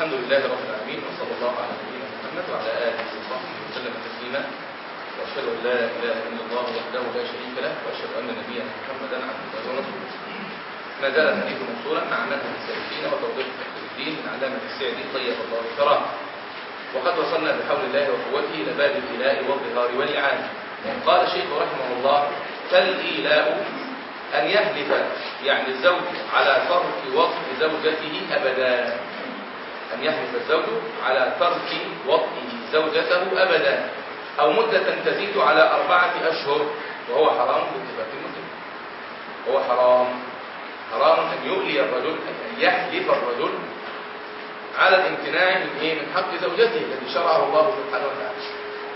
الحمد لله رب العالمين وصلى الله على نبينا محمد وعلى آله وصحبه وسلم تسليما. وأشهد أن لا إله إلا الله وحده لا شريك له وأشهد أن نبينا محمدا عبده ورسوله. ما زال الحديث موصولا مع منهج السالكين وتوضيح تحقيق الدين من علامة السعدي طيب الله ثراه وقد وصلنا بحول الله وقوته إلى باب الإله والظهار والإعانة. قال الشيخ رحمه الله فالايلاء أن يحلف يعني الزوج على ترك وطء زوجته ابدا. أن يحلف الزوج على ترك وطئه زوجته أبدا أو مدة تزيد على أربعة أشهر وهو حرام باتفاق المسلم. هو حرام. حرام أن يؤلي الرجل أن يحلف الرجل على الامتناع من إيه؟ من حق زوجته الذي شرعه الله سبحانه وتعالى.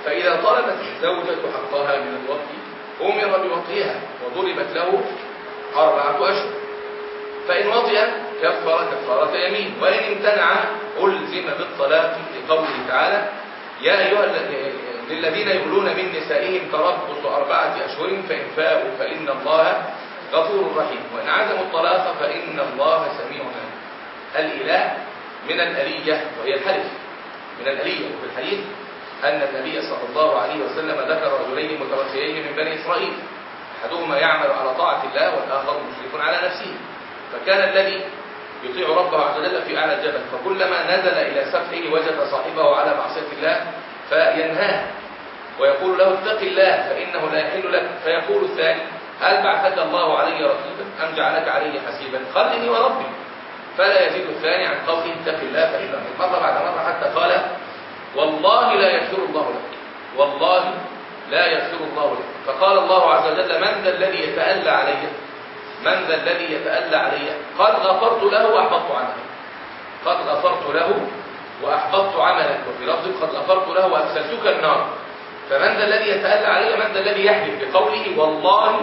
فإذا طلبت الزوجة حقها من الوطء أمر بوطئها وضربت له أربعة أشهر. فإن وطئ كفر كفارة يمين وإن امتنع ألزم بالطلاق لقوله تعالى يا أيها للذين يؤلون من نسائهم تربص أربعة أشهر فإن فاءوا فإن الله غفور رحيم. وإن عزموا الطلاق فإن الله سميع عليم. الإله من الألية وهي الحلف. من الألية وفي الحديث أن النبي صلى الله عليه وسلم ذكر رجلين متوفيين من بني إسرائيل. أحدهما يعمل على طاعة الله والآخر مشرك على نفسه. فكان الذي يطيع ربه عز وجل في أعلى الجبل. فكلما نزل إلى سفحه وجد صاحبه على معصية الله فينهاه ويقول له اتق الله فإنه لا يحل لك. فيقول الثاني هل بعثك الله علي رقيبا أم جعلك علي حسيبا؟ خلني وربي. فلا يزيد الثاني عن قوله اتق الله فإنه مرة بعد مرة حتى قال والله لا يغفر الله لك. والله لا يغفر الله لك. فقال الله عز وجل من ذا الذي يتألى علي؟ من ذا الذي يتألى علي؟ قد غفرت له وأحبطت عمله قد غفرت له وأحبطت عملك. وفي لفظ قد غفرت له وأدخلتك النار. فمن ذا الذي يتألى علي؟ من ذا الذي يحلف؟ بقوله والله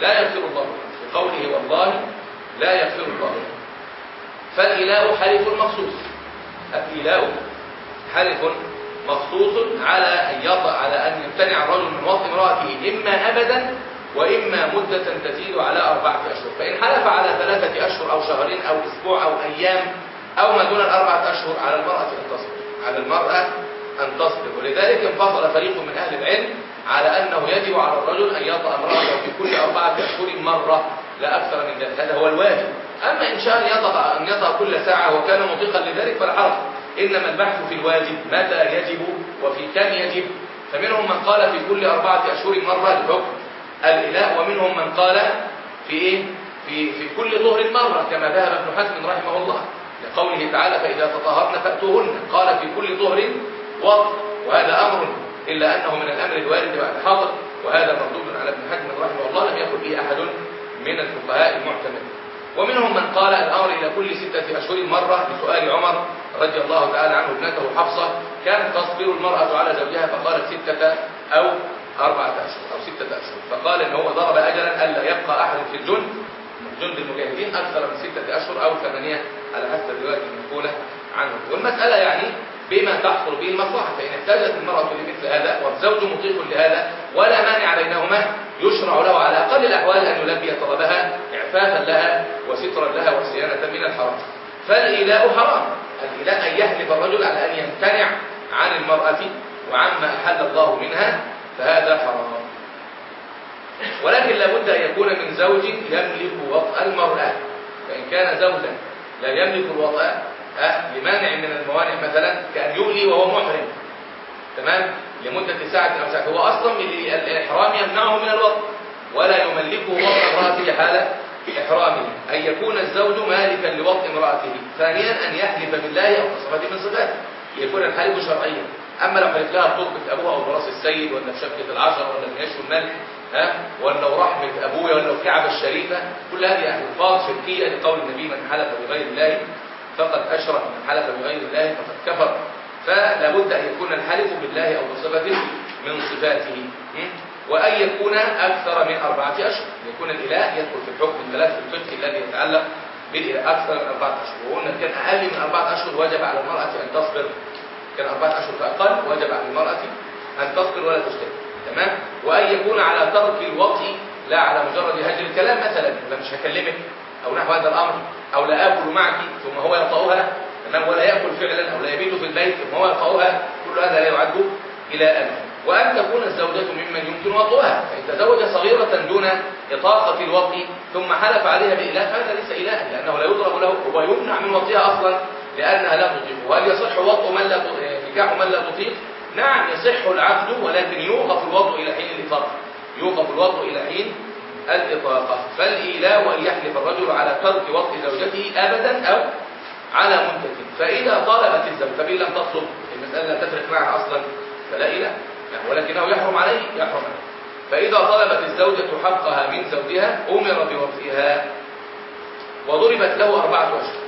لا يغفر الله له بقوله والله لا يغفر الله له فالإله حلف مخصوص. الإله حلف مخصوص على أن يطأ على أن يمتنع الرجل من وطء امرأته إما أبدا وإما مدة تزيد على أربعة أشهر. فإن حلف على ثلاثة أشهر أو شهرين أو أسبوع أو أيام أو ما دون الأربعة أشهر على المرأة أن تصبر. على المرأة أن تصبر. ولذلك انفصل فريق من أهل العلم على أنه يجب على الرجل أن يطأ امرأته في كل أربعة أشهر مرة لا أكثر من ذلك. هذا هو الواجب. أما إن شاء يطأ أن يطأ كل ساعة وكان مطيقا لذلك فلا حرج. إنما البحث في الواجب. متى يجب وفي كم يجب؟ فمنهم من قال في كل أربعة أشهر مرة لحكم الإله ومنهم من قال في إيه؟ في في كل ظهر مرة كما ذهب ابن حزم رحمه الله لقوله تعالى فإذا تطهرن فأتوهن قال في كل ظهر وقت وهذا أمر إلا أنه من الأمر الوارد بعد حاضر وهذا مردود على ابن حزم رحمه الله لم يقل به أحد من الفقهاء المعتمدين ومنهم من قال الأمر إلى كل ستة أشهر مرة بسؤال عمر رضي الله تعالى عنه ابنته حفصة كانت تصبر المرأة على زوجها فقالت ستة أو أربعة أشهر أو ستة أشهر فقال إن هو ضرب أجلا ألا يبقى أحد في الجند. جند المجاهدين أكثر من ستة أشهر أو ثمانية على حسب الرواية المنقولة عنه. والمسألة يعني بما تحصل به المصلحة. فإن احتاجت المرأة لمثل هذا والزوج مطيق لهذا ولا مانع بينهما يشرع له على أقل الأحوال أن يلبي طلبها إعفافا لها وسترا لها وصيانة من الحرام. فالإيلاء حرام. الإيلاء أن يحلف الرجل على أن يمتنع عن المرأة وعما أحل الله منها فهذا حرام. ولكن لابد أن يكون من زوج يملك وطأ المرأة. فإن كان زوجا لا يملك الوطأ لمانع من الموانع مثلا كأن يؤلي وهو محرم. تمام؟ لمدة ساعة أو ساعة. هو أصلا الإحرام يمنعه من الوطء ولا يملكه وطأ امرأته حال إحرامه. أن يكون الزوج مالكا لوطء امرأته. ثانيا أن يحلف بالله أو بصفة من صفاته. يكون الحلف شرعيا. أما لو حلف لها بتربة أبوها أو براس السيد ولا بشبكة العشر ولا بنشر الملك ها؟ ولا ورحمة أبويا ولا الكعبة الشريفة كل هذه ألفاظ شركية. لقول النبي من حلف بغير الله فقد أشرك من حلف بغير الله فقد كفر. فلا بد أن يكون الحلف بالله أو بصفة من صفاته وأن يكون أكثر من أربعة أشهر. يكون الإله يدخل في الحكم الثلاث في الفقه الذي يتعلق بالإله أكثر من أربعة أشهر. وقلنا كان أقل من أربعة أشهر وجب على المرأة أن تصبر كان أربعة أشهر فأقل وجب على المرأة أن تصبر ولا تشتري. تمام؟ وأن يكون على ترك الوطء لا على مجرد هجر الكلام مثلا أنا مش هكلمك أو نحو هذا الأمر أو لا آكل معك ثم هو يطأها تمام؟ ولا يأكل فعلا أو لا يبيت في البيت ثم هو يقعها كل هذا لا يعد إلى أن وأن تكون الزوجة ممن يمكن وطئها فإن تزوج صغيرة دون إطاقة الوطء ثم حلف عليها بإله فهذا ليس إلها لأنه لا يضرب له هو يمنع من وطئها أصلا. لأنها لا تطيق وهل يصح وطء من لا نكاح من لا تطيق؟ نعم يصح العقد ولكن يوقف الوطء إلى حين الإطاقة يوقف الوطء إلى حين الإطاقة فالإيلاء أن يحلف الرجل على ترك وطء زوجته أبدا أو على منتج. فإذا طالبت الزوج فإن لم تطلب المسألة لا تفرق معها أصلا فلا إله ولكنه يحرم عليه يحرم عليه. فإذا طلبت الزوجة حقها من زوجها أمر بوفئها وضربت له أربعة أشهر.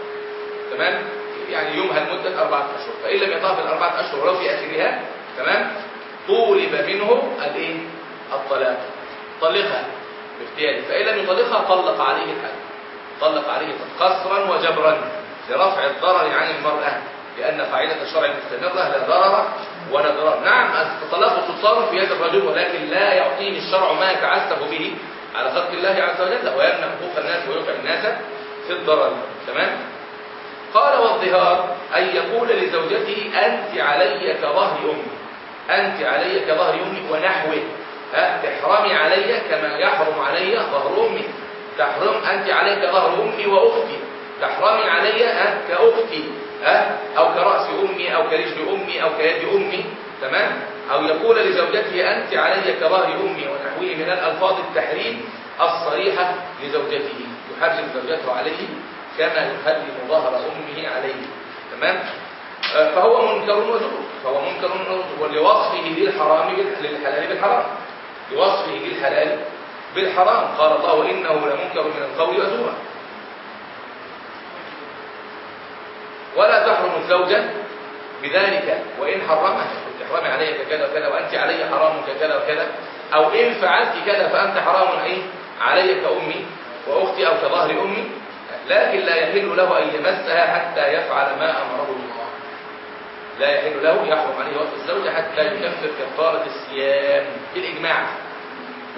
تمام؟ يعني يومها المدة أربعة أشهر. فإن لم يطاف الأربعة أشهر ولو في آخرها تمام؟ طولب منه الإيه؟ الطلاق. طلقها باختياره. فإن لم يطلقها طلق عليه الحد. طلق عليه قصرا وجبرا لرفع الضرر عن المرأة لأن قاعدة الشرع المستمرة لا ضرر ولا ضرر. نعم الطلاق سلطان في يد الرجل ولكن لا يعطيه الشرع ما يتعسف به على خلق الله عز وجل ويمنع حقوق الناس ويوقع الناس في الضرر. تمام؟ قال والظهار أن يقول لزوجته أنت علي كظهر أمي. أنت علي كظهر أمي ونحوه. ها تحرمي علي كما يحرم علي ظهر أمي. تحرم أنت علي كظهر أمي وأختي. تحرمي علي كأختي. ها أو كرأس أمي أو كرجل أمي أو كيد أمي. تمام؟ أو يقول لزوجته أنت علي كظهر أمي ونحوه. من الألفاظ التحريم الصريحة لزوجته. يحرم زوجته عليه كما يحرم ظهر أمه عليه. تمام؟ آه، فهو منكر وزور. فهو منكر ولوصفه للحرام للحلال بالحرام. لوصفه للحلال بالحرام. قال الله إنه لمنكر من القول وزورا. ولا تحرم الزوجة بذلك. وإن حرمها تحرمي علي كذا وكذا وأنت علي حرام كذا وكذا. أو إن فعلت كذا فأنت حرام إيه علي كأمي وأختي أو كظهر أمي. لكن لا يحل له أن يمسها حتى يفعل ما أمره الله لا يحل له يحرم عليه وقت الزوجة حتى يكفر كفارة الصيام بالإجماع.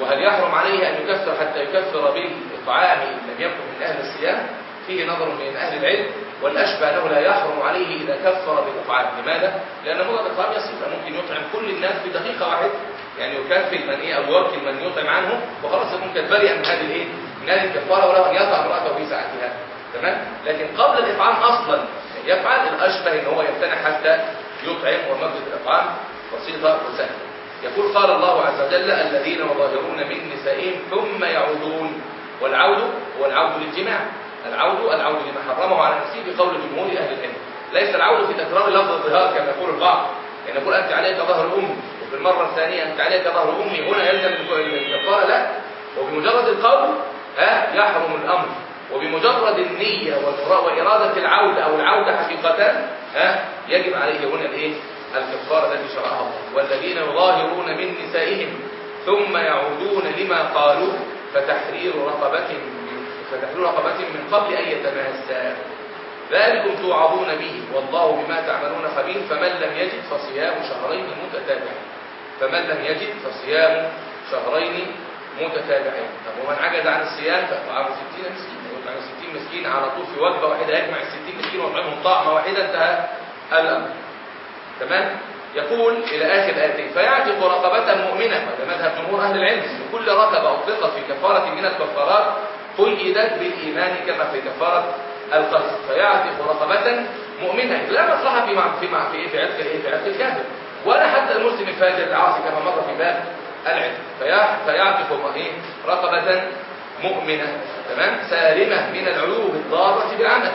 وهل يحرم عليه أن يكفر حتى يكفر بالإطعام إن لم يكن من أهل الصيام؟ فيه نظر من أهل العلم والأشبه أنه لا يحرم عليه إذا كفر بالإطعام لماذا؟ لأن مضى الإطعام يصير ممكن يطعم كل الناس بدقيقة واحدة. يعني يكفل من إيه؟ أو يوكل من يطعم عنه وخلاص يكون قد برئ من هذه الإيه؟ من هذه الكفارة وله أن يطعم امرأته في ساعتها تمام؟ لكن قبل الإطعام أصلا يفعل الأشبه أن هو يمتنع حتى يطعم ومجد الإطعام بسيطة وسهلة. يقول قال الله عز وجل الذين يظاهرون من نسائهم ثم يعودون. والعود هو العود للجماع. العود العود لما حرمه على نفسه بقول جمهور أهل العلم. ليس العود في تكرار لفظ الظهار كما يقول البعض. يعني يقول أنت عليك ظهر أمي. وفي المرة الثانية أنت عليك ظهر أمي. هنا يلزم الكفارة لا. وبمجرد القول ها يحرم الأمر. وبمجرد النية وإرادة العودة أو العودة حقيقة ها يجب عليه هنا الإيه؟ الكفارة التي شرعها الله والذين يظاهرون من نسائهم ثم يعودون لما قالوا فتحرير رقبة فتحرير رقبة من قبل أن يتماسا. ذلكم توعظون به والله بما تعملون خبير. فمن لم يجد فصيام شهرين متتابعين. فمن لم يجد فصيام شهرين متتابعين. طب ومن عجز عن الصيام؟ فاطعام 60 مسكين. يطعم 60 مسكين على طول في وجبة واحدة يجمع ال 60 مسكين ويطعمهم طعمة واحدة انتهى الأمر. تمام؟ يقول إلى آخر آيتين. فيعتق رقبة مؤمنة وهذا مذهب جمهور أهل العلم. كل رقبة أطلقت في كفارة من الكفارات قيدت بالإيمان كما في كفارة القتل فيعتق رقبة مؤمنة. لا مصلحة في مع في مع في في عتق إيه في عتق الكافر. ولا حتى المسلم الفاجر العاصي كما مر في باب العلم. فيعتق إيه؟ رقبة مؤمنة تمام؟ سالمة من العيوب الضارة بالعمل.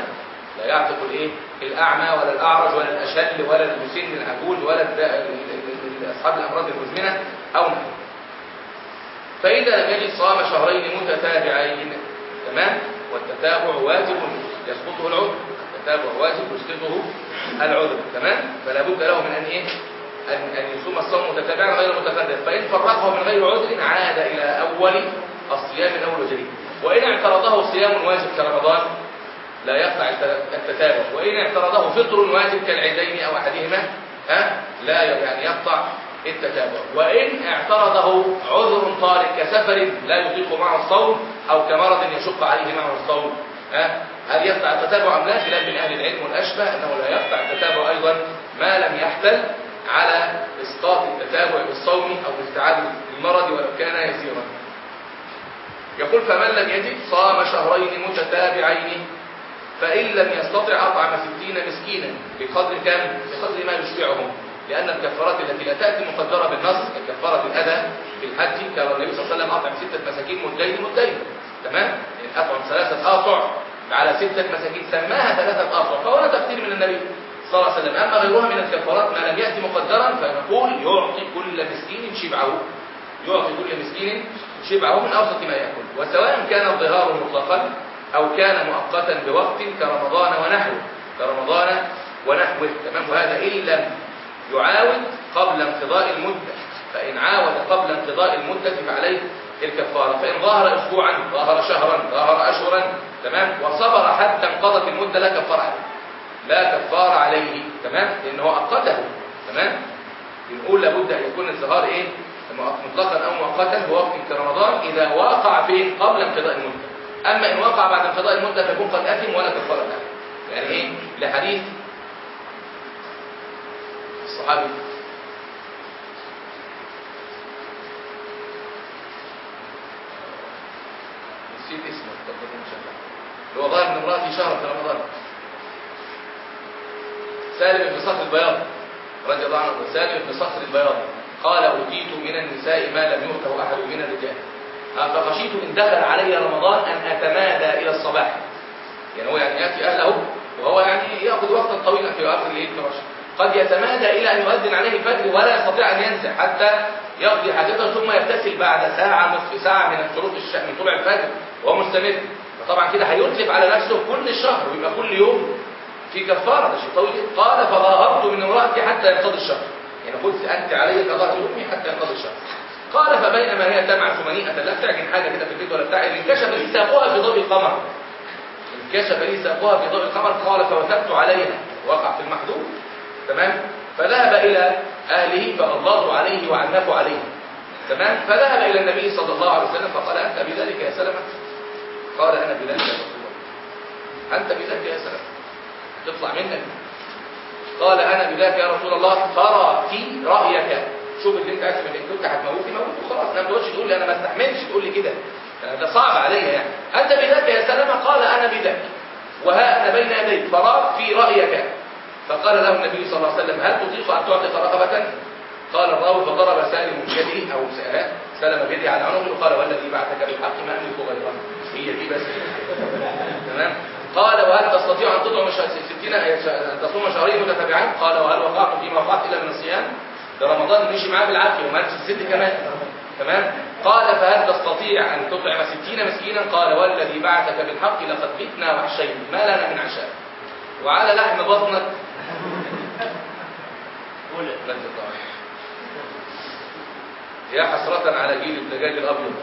لا يعتق الإيه؟ الأعمى ولا الأعرج ولا الأشل ولا المسن العجوز ولا أصحاب الأمراض المزمنة أو نحو فإذا لم يجد صام شهرين متتابعين تمام؟ والتتابع واجب يسقطه العذر. التتابع واجب يسقطه العذر تمام؟ فلا بد له من أن إيه؟ ان أن يصوم الصوم متتابعا غير متفرد فإن فرقه من غير عذر عاد إلى أول الصيام من اول وجديد وإن اعترضه صيام واجب كرمضان لا يقطع التتابع. وإن اعترضه فطر واجب كالعيدين أو أحدهما ها لا يعني يقطع التتابع. وإن اعترضه عذر طارئ كسفر لا يطيق معه الصوم أو كمرض يشق عليه معه الصوم ها. هل يقطع التتابع أم لا؟ خلاف من أهل العلم والأشبه أنه لا يقطع التتابع أيضا ما لم يحتل على إسقاط التتابع بالصوم أو باستعادة المرض ولو كان يسيرا يقول فمن لم يجد صام شهرين متتابعين فإن لم يستطع أطعم ستين مسكينا بقدر كم؟ بقدر ما يشبعهم لأن الكفارات التي لا تأتي مقدرة بالنص ككفارة الأذى في الحج كان النبي صلى الله عليه وسلم أطعم ستة مساكين مدين مدين تمام؟ يعني أطعم ثلاثة أقطع على ستة مساكين سماها ثلاثة أقطع فهو تقدير من النبي صلى الله عليه وسلم. أما غيرها من الكفارات ما لم يأتي مقدرا فنقول يعطي كل مسكين شبعه. يعطي كل مسكين شبعه من أوسط ما يأكل. وسواء كان الظهار مطلقا أو كان مؤقتا بوقت كرمضان ونحوه. كرمضان ونحوه. تمام؟ وهذا إن لم يعاود قبل انقضاء المدة. فإن عاود قبل انقضاء المدة فعليه الكفارة. فإن ظهر أسبوعا ظهر شهرا ظهر أشهرا تمام؟ وصبر حتى انقضت المدة لا كفارة عليه. لا كفارة عليه تمام؟ لأنه أقته تمام؟ بنقول لابد أن يكون الظهار إيه؟ مطلقا أو مؤقتا بوقت كرمضان إذا وقع فين قبل انقضاء المدة. أما إن وقع بعد انقضاء المدة فيكون قد أثم ولا كفارة عليه يعني إيه؟ لحديث الصحابي. نسيت اسمه اللي هو ظاهر من امرأتي شهر في رمضان. سالم بن صخر البياض رضي الله عنه سالم بن صخر البياض قال أوتيت من النساء ما لم يؤته أحد من الرجال. فخشيت إن دخل علي رمضان أن أتمادى إلى الصباح. يعني هو يعني يأتي أهله وهو يعني يأخذ وقتا طويلا في آخر الليل فرش قد يتمادى إلى أن يؤذن عليه الفجر ولا يستطيع أن ينزع حتى يقضي حاجته ثم يغتسل بعد ساعة نصف ساعة من الش... من طلوع الفجر وهو مستمر. فطبعا كده هيتلف على نفسه كل الشهر ويبقى كل يوم في كفارة ده شيء طويل. قال فغاهرت من امرأتي حتى ينقضي الشهر. يعني قلت أنت علي كظهر أمي حتى ينقضي الشهر. قال فبينما هي تمعث منيئة لا تعجن حاجة كده في البيت ولا بتاع انكشف لي ساقها في ضوء القمر. انكشف لي ساقها في ضوء القمر قال فوثبت عليها. وقع في المحدود تمام؟ فذهب إلى أهله فغلظوا عليه وعنفوا عليه. تمام؟ فذهب إلى النبي صلى الله عليه وسلم فقال أنت بذلك يا سلمة؟ قال أنا بذلك يا رسول الله. أنت بذلك يا سلمة؟ تطلع منك. قال أنا بذلك يا رسول الله ترى في رأيك. شوف اللي أنت عايز من كنت هتموتني موته خلاص. ما تقولش تقول لي أنا ما استحملش تقول لي كده. ده صعب عليا يعني. أنت بذاك يا سلمة؟ قال أنا بذاك. وها أنا بين يديك. فراغ في رأيك. فقال له النبي صلى الله عليه وسلم هل تطيق أن تعطيك رقبة؟ قال الراوي فضرب سالم بيده أو سلم بيده على عنقه وقال والذي بعثك بالحق ما أملك غيره. هي دي بس. تمام؟ قال وهل تستطيع أن تطعم ستين أن تصوم شهرين متتابعين قال وهل وقعت فيما وقعت إلا من الصيام ده رمضان مشي معاه بالعافية وما الست كمان. تمام؟ قال فهل تستطيع أن تطعم ستين مسكينا؟ قال والذي بعثك بالحق لقد بتنا وحشين. ما لنا من عشاء. وعلى لحم بطنك. يا حسرة على جيل الدجاج الأبيض.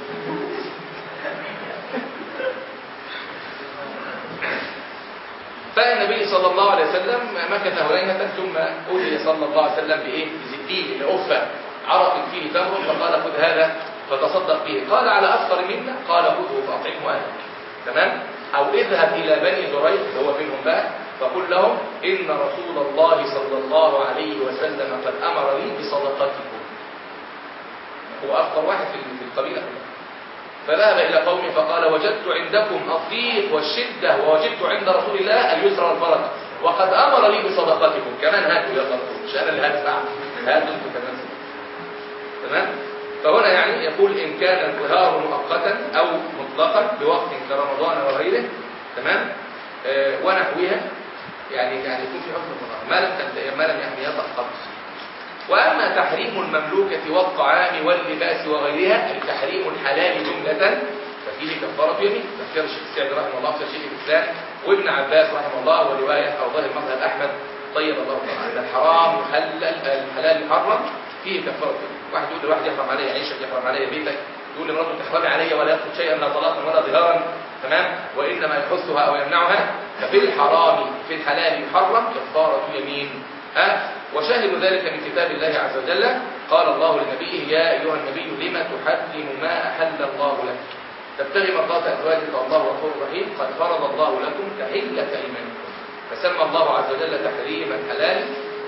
فالنبي صلى الله عليه وسلم مكث هرينة ثم أتي صلى الله عليه وسلم بإيه؟ بزبدين لأفة عرق فيه تمر فقال خذ هذا فتصدق به. قال على أكثر منا؟ قال خذه فأطعمه أهلك تمام؟ أو اذهب إلى بني زريق هو منهم بقى فقل لهم إن رسول الله صلى الله عليه وسلم قد أمر لي بصدقتكم. هو أفضل واحد في القبيلة كلها. فذهب إلى قومه فقال وجدت عندكم الضيق والشدة ووجدت عند رسول الله اليسر والفرج وقد أمر لي بصدقتكم. كمان هاتوا يا طرقوا مش أنا اللي هدفع هاتوا أنتوا كمان. تمام؟ فهنا يعني يقول إن كان الظهار مؤقتا أو مطلقا بوقت كرمضان وغيره. تمام؟ آه ونحوها. يعني يعني يكون في حكم الظهار ما لم ما لم يعني يطأ قبل. وأما تحريم المملوكة والطعام واللباس وغيرها أي تحريم الحلال جملة ففيه كفارة يمين ذكر الشيخ السعدي رحمه الله في شيخ الإسلام وابن عباس رحمه الله ورواية أو ظاهر مذهب أحمد طيب الله تعالى الحرام محلل الحلال محرم فيه كفارة يمين واحد يقول لواحد يحرم علي عيشك يحرم علي بيتك يقول لمراته تحرمي علي ولا يأخذ شيئا لا طلاقا ولا ظهارا تمام؟ وإنما يحثها أو يمنعها ففي الحرام في الحلال محرم كفارة يمين. وشاهد ذلك من كتاب الله عز وجل. قال الله لنبيه يا أيها النبي لم تحرم ما أحل الله لك؟ تبتغي مرضات أزواجك والله غفور رحيم. قد فرض الله لكم تحله إيمانكم. فسمى الله عز وجل تحريم الحلال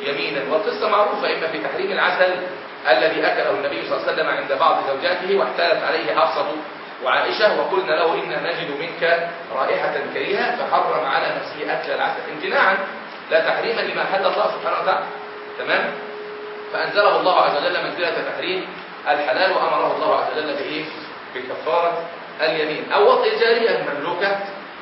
يمينا. والقصة معروفة اما في تحريم العسل الذي أكله النبي صلى الله عليه وسلم عند بعض زوجاته واحتالت عليه حفصة وعائشة وقلنا له إنا نجد منك رائحة كريهة فحرم على نفسه أكل العسل امتناعا. لا تحريما لما حل الله سبحانه وتعالى. تمام؟ فأنزله الله عز وجل منزلة تحريم الحلال وأمره الله عز وجل بإيه؟ بكفارة اليمين. أو وطئ جارية مملوكة.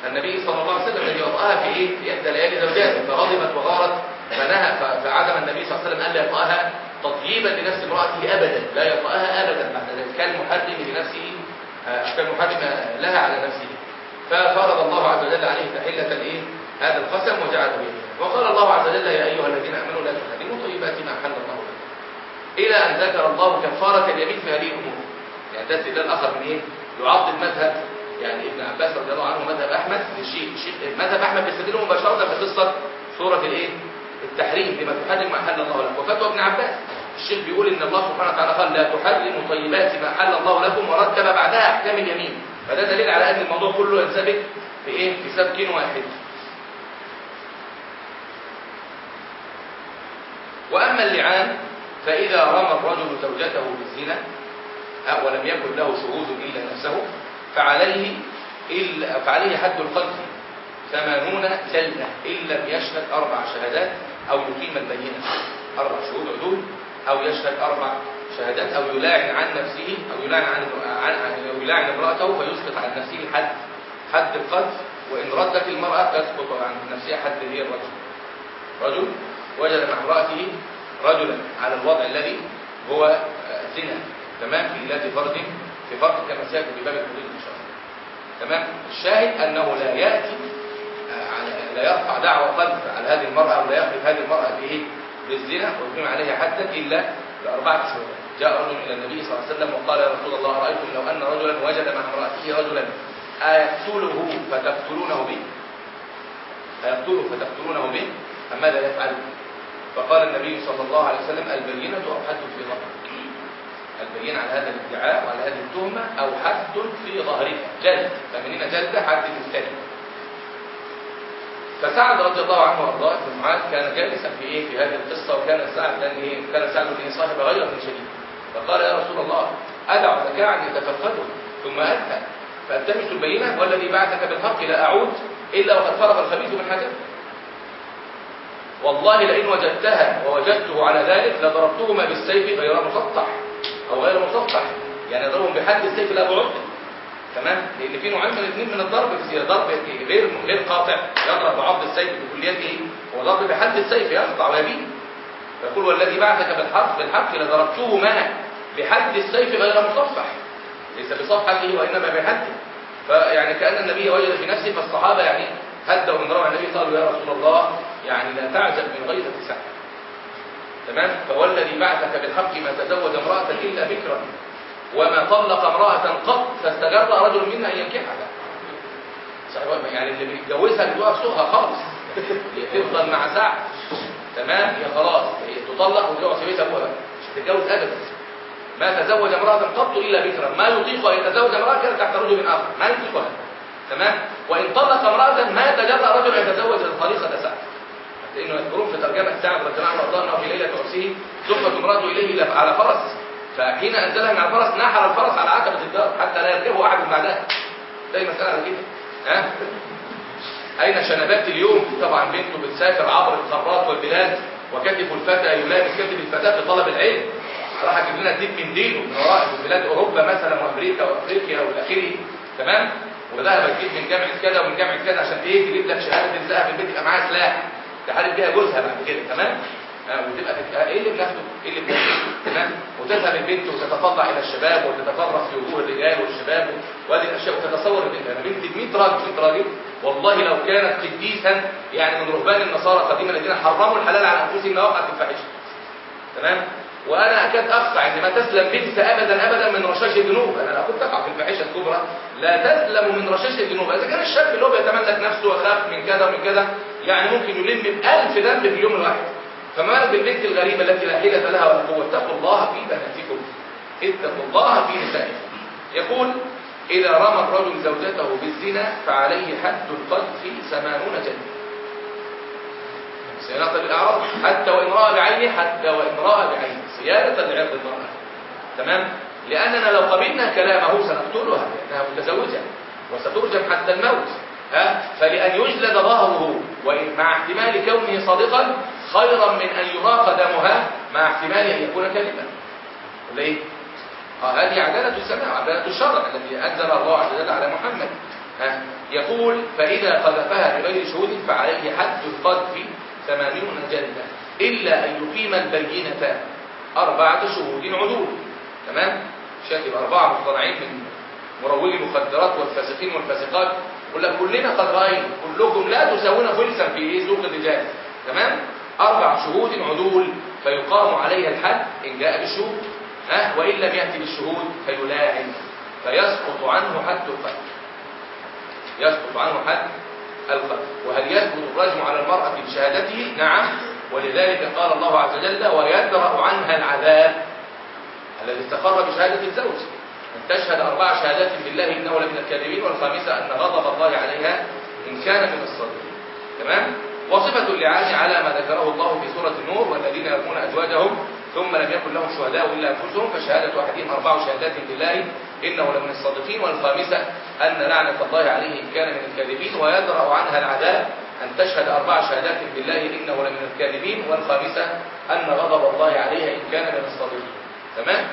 النبي صلى الله عليه وسلم الذي وطأها في إيه؟ في إحدى ليالي زوجاته. فغضبت وغارت فنهى. فعدم النبي صلى الله عليه وسلم الا يطأها تطييبا لنفس امرأته ابدا. لا يطأها ابدا. بعد ذلك كان محرم لنفسه آه، كان محرم لها على نفسه. ففرض الله عز وجل عليه تحلة الإيه؟ هذا القسم وجعله يمينا وقال الله عز وجل يا أيها الذين آمنوا لا تحرموا طيبات ما احل الله لكم. إلى أن ذكر الله كفارة اليمين في هذه الأمور. يعني ده استدلال اخر من إيه؟ يعضد مذهب يعني ابن عباس رضي الله عنه مذهب للشيخ الشيخ مذهب أحمد بيستدل مباشرة بقصه سورة الإيه؟ التحريم لما تحرم ما احل الله لكم. وفتوى ابن عباس. الشيخ بيقول إن الله سبحانه وتعالى قال لا تحرموا طيبات ما احل الله لكم ورتب بعدها أحكام اليمين. فده دليل على أن الموضوع كله ينسبك في إيه؟ في سبك واحد. اللعان فإذا رمى الرجل زوجته بالزنا ولم يكن له شهود إلا نفسه فعليه إلا فعليه حد القذف ثمانون جلدة إن لم يشهد أربع شهادات أو يقيم البينة. أربع شهود عدول أو يشهد أربع شهادات أو يلاعن عن نفسه أو يلاعن عن أو يلاعن امرأته فيسقط عن نفسه الحد حد القذف وإن ردت المرأة تسقط عن نفسها حد هي الرجل. رجل وجد مع امرأته رجلا على الوضع الذي هو زنا. تمام؟ في إيلاد فرد في فرد كما سيأتي في باب الحدود إن شاء الله. تمام؟ الشاهد أنه لا يأتي آه، لا يرفع دعوى قذف على هذه المرأة أو لا يقذف هذه المرأة بإيه؟ بالزنا ويقيم عليها حدا إلا بأربعة شهور. جاء رجل إلى النبي صلى الله عليه وسلم وقال يا رسول الله أرأيتم لو أن رجلا وجد مع امرأته رجلا أيقتله فتقتلونه به؟ أيقتله فتقتلونه به؟ فماذا يفعل؟ فقال النبي صلى الله عليه وسلم البينة أو حد في ظهره البينة على هذا الادعاء وعلى هذه التهمة أو حد في ظهرها جلد. ثمانين جلدة حد مفتري فسعد رضي الله عنه وأرضاه بن معاذ كان جالسا في إيه؟ في هذه القصة وكان سعد إيه؟ كان سعد بن صاحب غيرة شديد. فقال يا رسول الله ادع ذكاء يتفقده ثم اذهب فالتمس البينة والذي بعثك بالحق لا أعود إلا وقد فرغ الخبيث من حاجته والله لئن وجدتها ووجدته على ذلك لضربتهما بالسيف غير مسطح أو غير مسطح يعني يضربهم بحد السيف لا بعد. تمام؟ لأن في نوعين من الاثنين من الضرب في ضرب غير غير قاطع. يضرب بعض السيف بكليته وضرب بحد السيف يقطع ويبين يقول والذي بعثك بالحق بالحق لضربتهما بحد السيف غير مصفح. ليس بصفحته وإنما بحده. فيعني كأن النبي وجد في نفسه فالصحابة يعني هدوا من روع النبي قالوا يا رسول الله يعني لا تعجب من غيرة سعد تمام؟ فوالذي بعثك بالحق ما تزوج امرأة إلا بكرا وما طلق امرأة قط فاستجر رجل منا أن ينكحها. يعني اللي بيتجوزها بتوقف سوقها خالص. تفضل مع سعد. تمام؟ هي خلاص. تطلق وتقعد في بيت أبوها. مش هتتجوز ابدا. ما تزوج امرأة قط إلا بكرا. ما يطيق أن يتزوج امرأة كانت تحت رجل آخر. ما يطيقها. تمام؟ وإن طلق امرأة ما تجرأ رجل يتزوج الخليقة سعد لأنه يذكرون في ترجمة سعد رضي الله عنه في ليلة عرسه زفت امراته إليه على فرس. فحين أنزلها من على الفرس نحر الفرس على عتبة الدار حتى لا يركبه أحد بعدها زي مسألة على كده. ها؟ أين شنبات اليوم؟ طبعا بنته بتسافر عبر القارات والبلاد وكتف الفتى يلامس كتف الفتاة في طلب العلم. راح أجيب لنا ديب من دينه من وراء بلاد أوروبا مثلا وأمريكا وأفريقيا وإلى آخره. تمام؟ وذهب تجيب من جامعة كذا ومن جامعة كذا عشان إيه تجيب لك شهادة تلزقها في البيت يبقى معاها سلاح تحارب بيها جوزها بعد كده تمام؟ آه وتبقى تبقى إيه اللي بناخده؟ إيه اللي بناخده؟ تمام؟ وتذهب البنت وتتطلع إلى الشباب وتتفرغ في وجوه الرجال والشباب وهذه الأشياء وتتصور البنت أنا بنت ب 100 راجل 100 راجل. والله لو كانت قديسا يعني من رهبان النصارى قديما الذين حرموا الحلال على أنفسهم لوقعت الفاحشة. تمام؟ وأنا اكاد أقطع ان ما تسلم بنت ابدا ابدا من رشاش الذنوب أنا لا كنت أقع في الفاحشة الكبرى. لا تسلم من رشاش الذنوب إذا كان الشاب اللي هو بيتملك نفسه وخاف من كذا ومن كذا يعني ممكن يلم بألف ذنب في اليوم الواحد فما بالك بالبنت الغريبة التي لا حيلة لها ولا قوه اتقوا الله في بناتكم. اتقوا الله في نسائكم. يقول إذا رمى الرجل زوجته بالزنا فعليه حد القذف ثمانون جلدة صيانة الأعراض حتى وإن رأى بعينه حتى وإن رأى بعينه صيانة لعرض المرأة. تمام؟ لأننا لو قبلنا كلامه سنقتلها لأنها متزوجة وسترجم حتى الموت. ها؟ فلأن يجلد ظهره وإن مع احتمال كونه صادقا خيرا من أن يراق دمها مع احتمال أن يكون كذبا ليه؟ آه هذه عدالة السماء وعدالة الشرع التي أنزل الله عز وجل على محمد. ها؟ يقول فإذا قذفها بغير شهود فعليه حد القذف ثمانون جلدة إلا أن يقيم البينة أربعة شهود عدول تمام؟ شاكب أربعة مصطنعين من مروجي المخدرات والفاسقين والفاسقات. يقول لك كلنا قد راينا كلكم لا تساوون فلسا في سوق الرجال. تمام؟ أربع شهود عدول فيقام عليها الحد إن جاء بالشهود. ها؟ وإن لم يأتي بالشهود فيلاعن فيسقط عنه حد القتل. يسقط عنه حد وهل يثبت الرجم على المرأة بشهادته نعم. ولذلك قال الله عز وجل ويدرأ عنها العذاب الذي استقر بشهادة الزوج. أن تشهد أربع شهادات بالله إنه لمن الكاذبين والخامسة أن غضب الله عليها إن كان من الصادقين. تمام؟ وصفة اللعان على ما ذكره الله في سورة النور والذين يرمون أزواجهم ثم لم يكن لهم شهداء إلا أنفسهم فشهادة أحدهم أربع شهادات بالله إنه لمن الصادقين والخامسة أن لعنة الله عليه إن كان من الكاذبين ويدرأ عنها العذاب أن تشهد أربع شهادات بالله إنه لمن الكاذبين والخامسة أن غضب الله عليها إن كان من الصادقين. تمام؟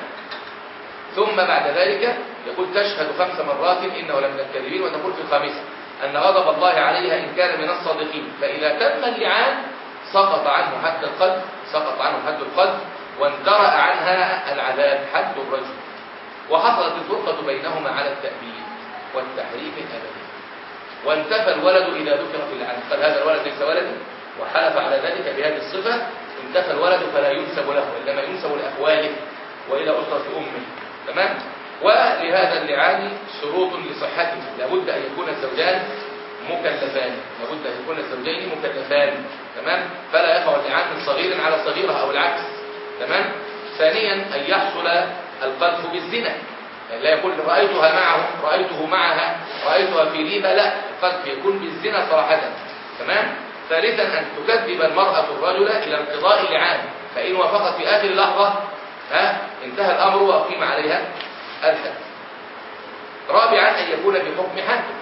ثم بعد ذلك يقول تشهد خمس مرات إنه لمن الكاذبين وتقول في الخامسة أن غضب الله عليها إن كان من الصادقين فإذا تم اللعان سقط عنه حد القذف سقط عنه حد القذف وانترأ عنها العذاب حد الرجل وحصلت الفرقة بينهما على التأبيد والتحريف الأبدي. وانتفى الولد إذا ذكر في اللعان قال هذا الولد ليس ولدي وحلف على ذلك بهذه الصفة. انتفى الولد فلا ينسب له إنما ينسب لأخواله وإلى أسرة أمه. تمام؟ ولهذا اللعان شروط لصحته. لابد أن يكون الزوجان مكلفان. لابد أن يكون الزوجين مكلفان. تمام؟ فلا يقع اللعان من صغير على صغيرة أو العكس. تمام؟ ثانيا أن يحصل القذف بالزنا. يعني لا يقول رأيتها معه رأيته معها رأيتها في ريبة لا القذف يكون بالزنا صراحة. تمام؟ ثالثا أن تكذب المرأة الرجل إلى انقضاء اللعان فإن وافقت في آخر لحظة ها انتهى الأمر وأقيم عليها الحد. رابعا أن يكون بحكم حاكم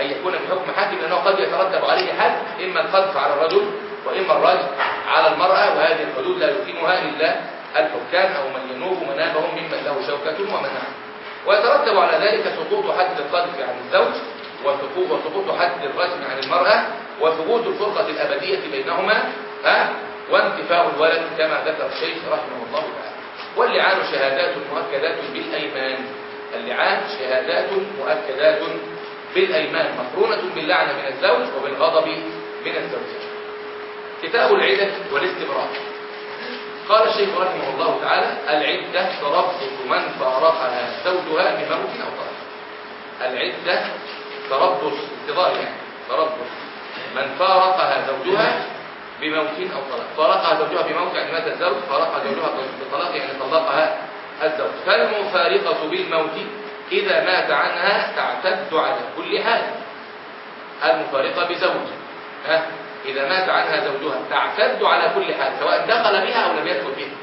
أن يكون بحكم حاكم لأنه قد يترتب عليه حد إما القذف على الرجل وإما الرجل على المرأة وهذه الحدود لا يقيمها إلا الحكام أو من ينوب منابهم ممن له شوكة ومنع ويترتب على ذلك سقوط حد القذف عن الزوج وسقوط حد الرجم عن المرأة وثبوت الفرقة الأبدية بينهما ها؟ وانتفاء الولد كما ذكر الشيخ رحمه الله تعالى. واللعان شهادات مؤكدات بالأيمان. اللعان شهادات مؤكدات بالأيمان. مقرونة باللعنة من الزوج وبالغضب من الزوجين. كتاب العدة والاستبراء قال الشيخ رحمه الله تعالى العدة تربص من فارقها زوجها بموت أو طلاق. العدة تربص انتظار يعني تربص من فارقها زوجها بموت أو طلاق. فارقها زوجها بموت يعني مات الزوج. فارقها زوجها بطلاق يعني طلقها الزوج. فالمفارقة بالموت إذا مات عنها تعتد على كل حال. المفارقة بزوج ها؟ إذا مات عنها زوجها تعتد على كل حال سواء دخل بها أو لم يدخل بها.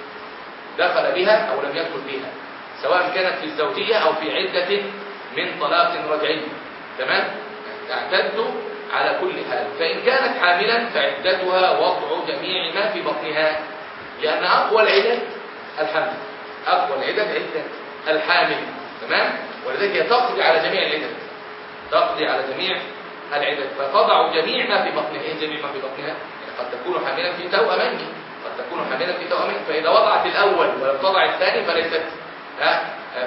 دخل بها أو لم يدخل بها. سواء كانت في الزوجية أو في عدة من طلاق رجعي. تمام؟ تعتد على كل حال. فإن كانت حاملا فعدتها وضع جميع ما في بطنها لأن أقوى العدد الحمل أقوى العدد عدة الحامل. تمام؟ ولذلك هي تقضي على جميع العدد تقضي على جميع العدد فتضع جميع ما في بطنها إيه جميع ما في بطنها يعني قد تكون حاملا في توأمين. قد تكون حاملا في توأمين. فإذا وضعت الأول ولم تضع الثاني فليست ها؟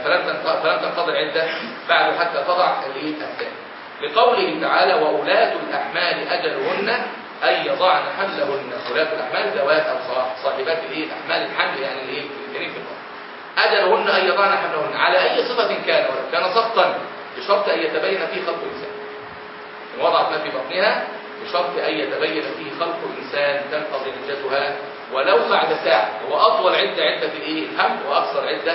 فلم فلم تنقضي العدة بعد حتى تضع الثاني. لقوله تعالى وأولاة الأحمال أجلهن أن يضعن حملهن. أولاة الأحمال ذوات أو صاحبات الإيه؟ الأحمال الحمل يعني الإيه؟ الكريم في الأرض أجلهن أن يضعن حملهن. على أي صفة كان؟ ولو كان سقطا بشرط أن يتبين فيه خلق الإنسان. إن وضعت ما في بطنها بشرط أن يتبين فيه خلق الإنسان تنقضي عدتها ولو بعد ساعة هو أطول عدة عدة الإيه؟ الحمل وأقصر عدة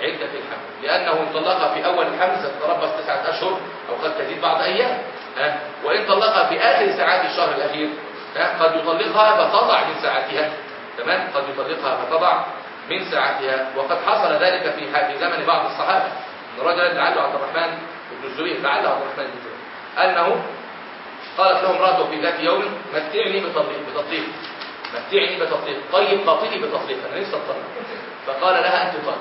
عدة الحمل لأنه إن طلقها في أول الحمل ستتربص تسعة أشهر أو قد تزيد بعض أيام. ها؟ وإن طلقها في آخر ساعات الشهر الأخير ها؟ قد يطلقها فتضع من ساعتها. تمام؟ قد يطلقها فتضع من ساعتها. وقد حصل ذلك في في زمن بعض الصحابة. إن رجلا لعله عبد الرحمن بن الزبير لعله عبد الرحمن بن الزبير أنه قالت له امرأته في ذات يوم متعني بتطليق بتطليق متعني بتطليق طيب قاتلي بتطليق أنا نفسي اطلق فقال لها أنت طالق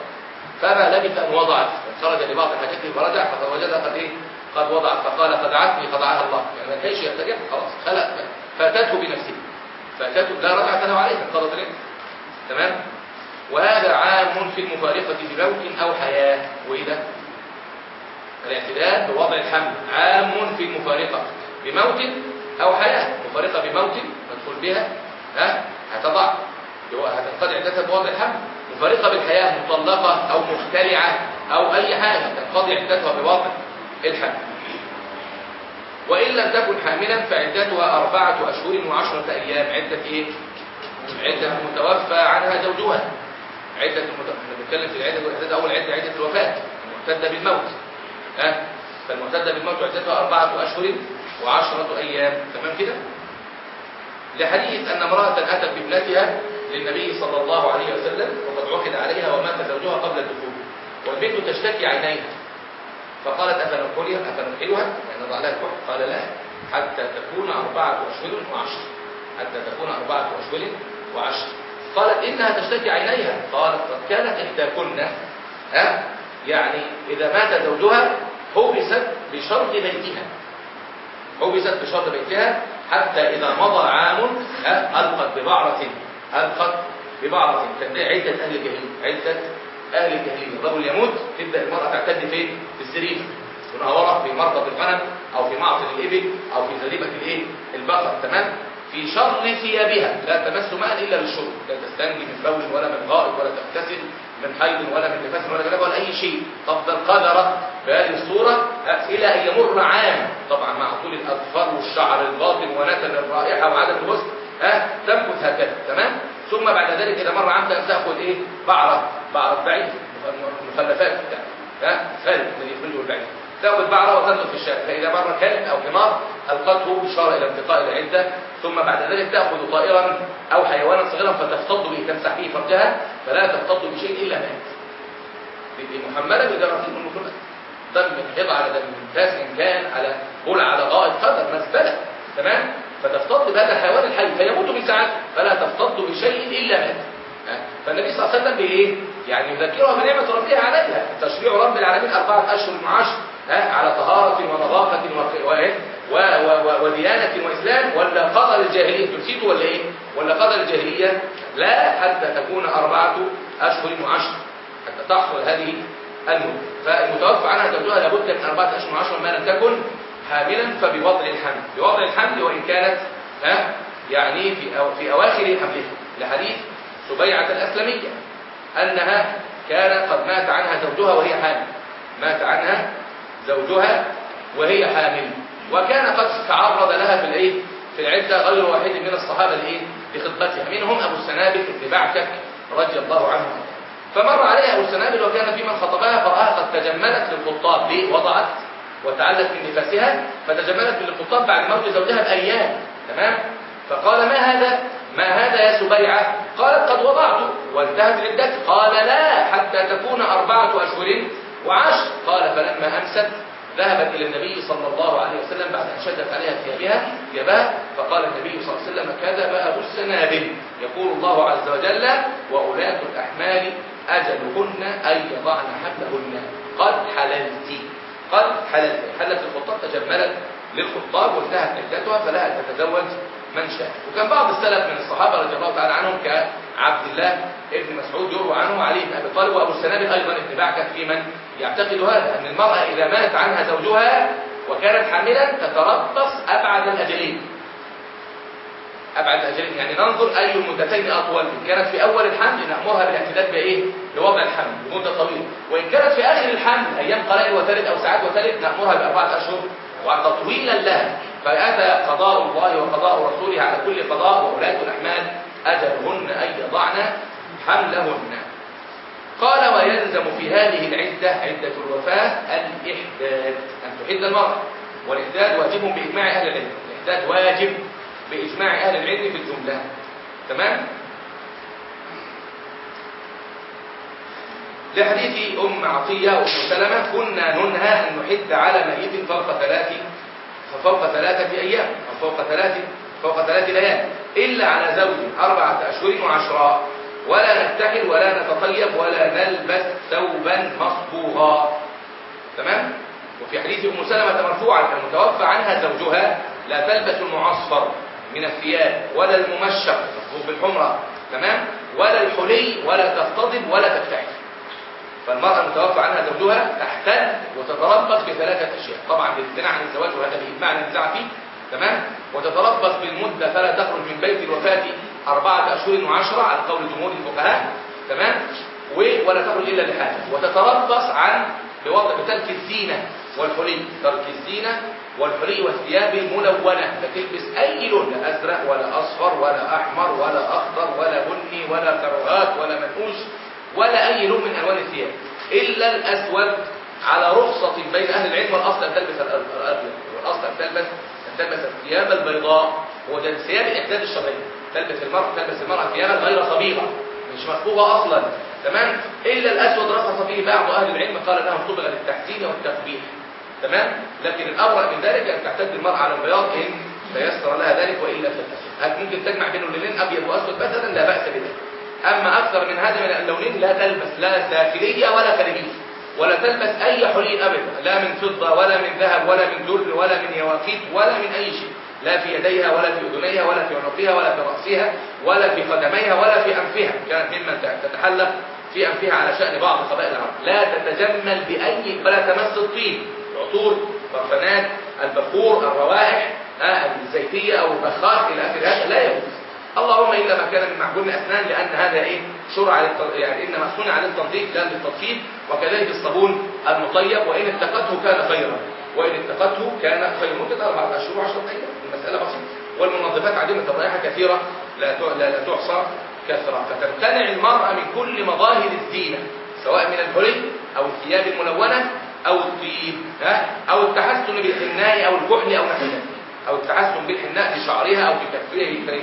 فما لبث أن وضعت خرج لبعض حاجته فرجع فقد وجدها قد إيه؟ قد وضعت فقال خدعتني خدعها الله. يعني ما كانش يحتاجها خلاص خلق. فاتته بنفسه. فاتته لا رجعت له عليه انقضت عليه تمام؟ وهذا عام في المفارقة بموت أو حياة. وإيه ده؟ الاعتداد بوضع الحمل. عام في المفارقة. بموت أو حياة. مفارقة بموت مدخول بها ها؟ هتضع هتنقضي عدتها بوضع الحمل مفارقة بالحياة مطلقة أو مخترعة أو أي حاجة تنقضي عدتها بوضع الحمل وإن لم تكن حاملا فعدتها أربعة أشهر وعشرة أيام. عدة إيه؟ عدة المتوفى عنها زوجها. عدة إحنا بنتكلم في العدة أول عدة عدة الوفاة المعتدة بالموت ها؟ فالمعتدة بالموت عدتها أربعة أشهر وعشرة أيام تمام كده؟ لحديث أن امرأة أتت بابنتها للنبي صلى الله عليه وسلم وقد عقد عليها ومات زوجها قبل الدخول والبنت تشتكي عينيها. فقالت أفنكحلها أفنكحلها يعني نضع لها كحل قال لا حتى تكون أربعة أشهر وعشر. حتى تكون أربعة أشهر وعشر. قالت إنها تشتكي عينيها. قالت قد كانت إحداكن ها؟ يعني إذا مات زوجها حبست بشرط بيتها. حبست بشرط بيتها حتى إذا مضى عام ألقت ببعرة ألقت ببعرة كانت عدة أهل الجاهلية عدة أهل الجاهلية الرجل يموت تبدأ المرأة تعتد فين؟ في السرير منهورة في مربط الغنم أو في معصر الإبل أو في زريبة الإيه؟ البقر تمام؟ في شر ثيابها لا تمس ماء إلا للشرب لا تستنجي من بول ولا من غائط ولا تغتسل من حيض ولا من نفاس ولا جنابه ولا أي شيء. تفضل قذرة بهذه الصورة إلى أن يمر عام. طبعا مع طول الأظفار والشعر الباطن ونتن الرائحة وعدم الغسل ها تمكث هكذا. تمام؟ ثم بعد ذلك إذا مر عام تأخذ إيه؟ بعرة بعرة بعيد. مخلفات. ها؟ ثالث الذي يخرجه البعيد. تأخذ بعرة وتنزل في الشارع. فإذا مر كلب أو حمار ألقته إشارة إلى انتقاء العدة. ثم بعد ذلك تأخذ طائرا أو حيوانا صغيرا فتفتض به تمسح به فرجها فلا تفتض بشيء إلا مات محملة بجراثيم المخلفات دم من حيض على دم من فاس إن كان على بول على غائط قدر مزبلة تمام؟ فتفتض بهذا الحيوان الحي فيموت بساعته فلا تفتض بشيء إلا مات فالنبي صلى الله عليه وسلم بإيه؟ يعني يذكرها بنعمة ربها عليها. تشريع رب العالمين أربعة أشهر وعشر على طهارة ونظافة وديانة وإسلام ولا قدر الجاهلية نسيتوا ولا إيه؟ ولا قدر الجاهلية لا حتى تكون أربعة أشهر وعشر حتى تحصل هذه المدة فالمتوفى عنها زوجها لابد من أربعة أشهر وعشر ما لم تكن حاملا فبوضع الحمل. بوضع الحمل وإن كانت ها يعني في أو في أواخر حملها. لحديث سبيعة الأسلمية أنها كان قد مات عنها زوجها وهي حامل. مات عنها زوجها وهي حامل. وكان قد تعرض لها في الايه في العدة غير واحد من الصحابة لإيه؟ لخطبتها. منهم أبو السنابل بن بعكك رضي الله عنه. فمر عليها أبو السنابل وكان في من خطبها فراها قد تجملت للخطاب ليه وضعت وتعلت من نفاسها فتجملت للخطاب بعد موت زوجها بأيام. تمام؟ فقال ما هذا؟ ما هذا يا سبيعة؟ قالت قد وضعت وانتهت عدتي قال لا حتى تكون أربعة أشهر. وعشر. قال فلما امست ذهبت إلى النبي صلى الله عليه وسلم بعد أن شدت عليها ثيابها ثيابها فقال النبي صلى الله عليه وسلم كذب أبو السنابل. يقول الله عز وجل وأولاة الأحمال أجلهن أن يضعن حملهن قد حللت. قد حللت. حلت الخطاب تجملت للخطاب وانتهت عدتها فلها أن تتزوج من شاء. وكان بعض السلف من الصحابة رضي الله تعالى عنهم كعبد الله ابن مسعود يروى عنه علي بن أبي طالب وأبو السنابل أيضا ابن بعكة في من؟ يعتقد هذا أن المرأة إذا مات عنها زوجها وكانت حاملا تتربص أبعد الأجلين. أبعد الأجلين يعني ننظر أي المدتين أطول. إن كانت في أول الحمل نأمرها بالاعتداد بإيه؟ بوضع الحمل لمدة طويلة. وإن كانت في آخر الحمل أيام قلائل وثالث أو ساعات وثالث نأمرها بأربعة أشهر. وتطويلا لها. فأتى قضاء الله وقضاء رسوله على كل قضاء وولاة الأحمال أجلهن أن يضعن حملهن. قال ويلزم في هذه العدة عدة الوفاة الإحداد أن تحد المرأة. والإحداد واجب بإجماع أهل العلم. الإحداد واجب بإجماع أهل العلم في الجملة. تمام؟ لحديث أم عطية وأم سلمة كنا ننهى أن نحد على ميت فوق ثلاث فوق ثلاثة أيام أو فوق ثلاث فوق ثلاث ليال إلا على زوج أربعة أشهر وعشرا ولا نكتحل ولا نتطيب ولا نلبس ثوبا مصبوغا. تمام؟ وفي حديث أم سلمة مرفوعا المتوفى عنها زوجها لا تلبس المعصفر من الثياب ولا الممشق مصبوغ بالحمرة. تمام؟ ولا الحلي ولا تختضب ولا تكتحل. فالمرأة المتوفى عنها زوجها تحتل وتتربص بثلاثة أشياء. طبعا بالامتناع عن الزواج وهذا بإجماع النزاع فيه. تمام؟ وتتربص بالمدة فلا تخرج من بيت الوفاة أربعة أشهر وعشرة على قول جمهور الفقهاء تمام؟ ولا تخرج إلا لحاجة وتتربص عن بوضع بترك الزينة والحلي. ترك الزينة والحلي والثياب الملونة. لا تلبس أي لون لا أزرق ولا أصفر ولا أحمر ولا أخضر ولا بني ولا كروهات ولا منقوش ولا أي لون من ألوان الثياب. إلا الأسود على رخصة بين أهل العلم والأصل أن تلبس الأبيض. والأصل أن تلبس أن تلبس الثياب البيضاء. هو ده ثياب الإحداد الشرعي تلبس المرأة تلبس المرأة ثيابا غير صبيغة مش مصبوغة أصلا. تمام؟ إلا الأسود رخص فيه بعض أهل العلم قال أنه صبغ للتحسين والتقبيح. تمام؟ لكن الأبرأ من ذلك أن تعتد المرأة على البياض إن تيسر لها ذلك وإلا هل ممكن تجمع بين اللونين أبيض وأسود؟ مثلا لا بأس بذلك. أما أكثر من هذا من اللونين لا تلبس لا داخلية ولا خارجية ولا تلبس أي حلي أبدا لا من فضة ولا من ذهب ولا من در ولا من يواقيت ولا من أي شيء. لا في يديها ولا في أذنيها ولا في عنقها ولا في رأسها ولا في قدميها ولا في أنفها كانت ممن تتحلق في أنفها على شأن بعض قبائل العرب. لا تتجمل بأي ولا تمس الطين. العطور برفانات البخور الروائح الزيتية أو البخار إلى آخر هذا لا يجوز. اللهم الا ما كان من معجون اسنان لأن هذا إيه؟ شرع يعني إنما صنع للتنظيف لا للتطيب وكذلك الصابون المطيب وإن اتقته كان خيرا. وإن اتقته كان خيرا. مده اربعه اشهر وعشره أيام المساله بسيطة. والمنظفات عديمة الرائحه كثيرة لا لا, تحصى كثرة. فتمتنع المراه من كل مظاهر الزينة سواء من الحلي أو الثياب الملونة أو الطيب ها؟ أو التحسن بالحناء أو الكحل أو نحو ذلك. أو التعسم بالحناء في شعرها أو في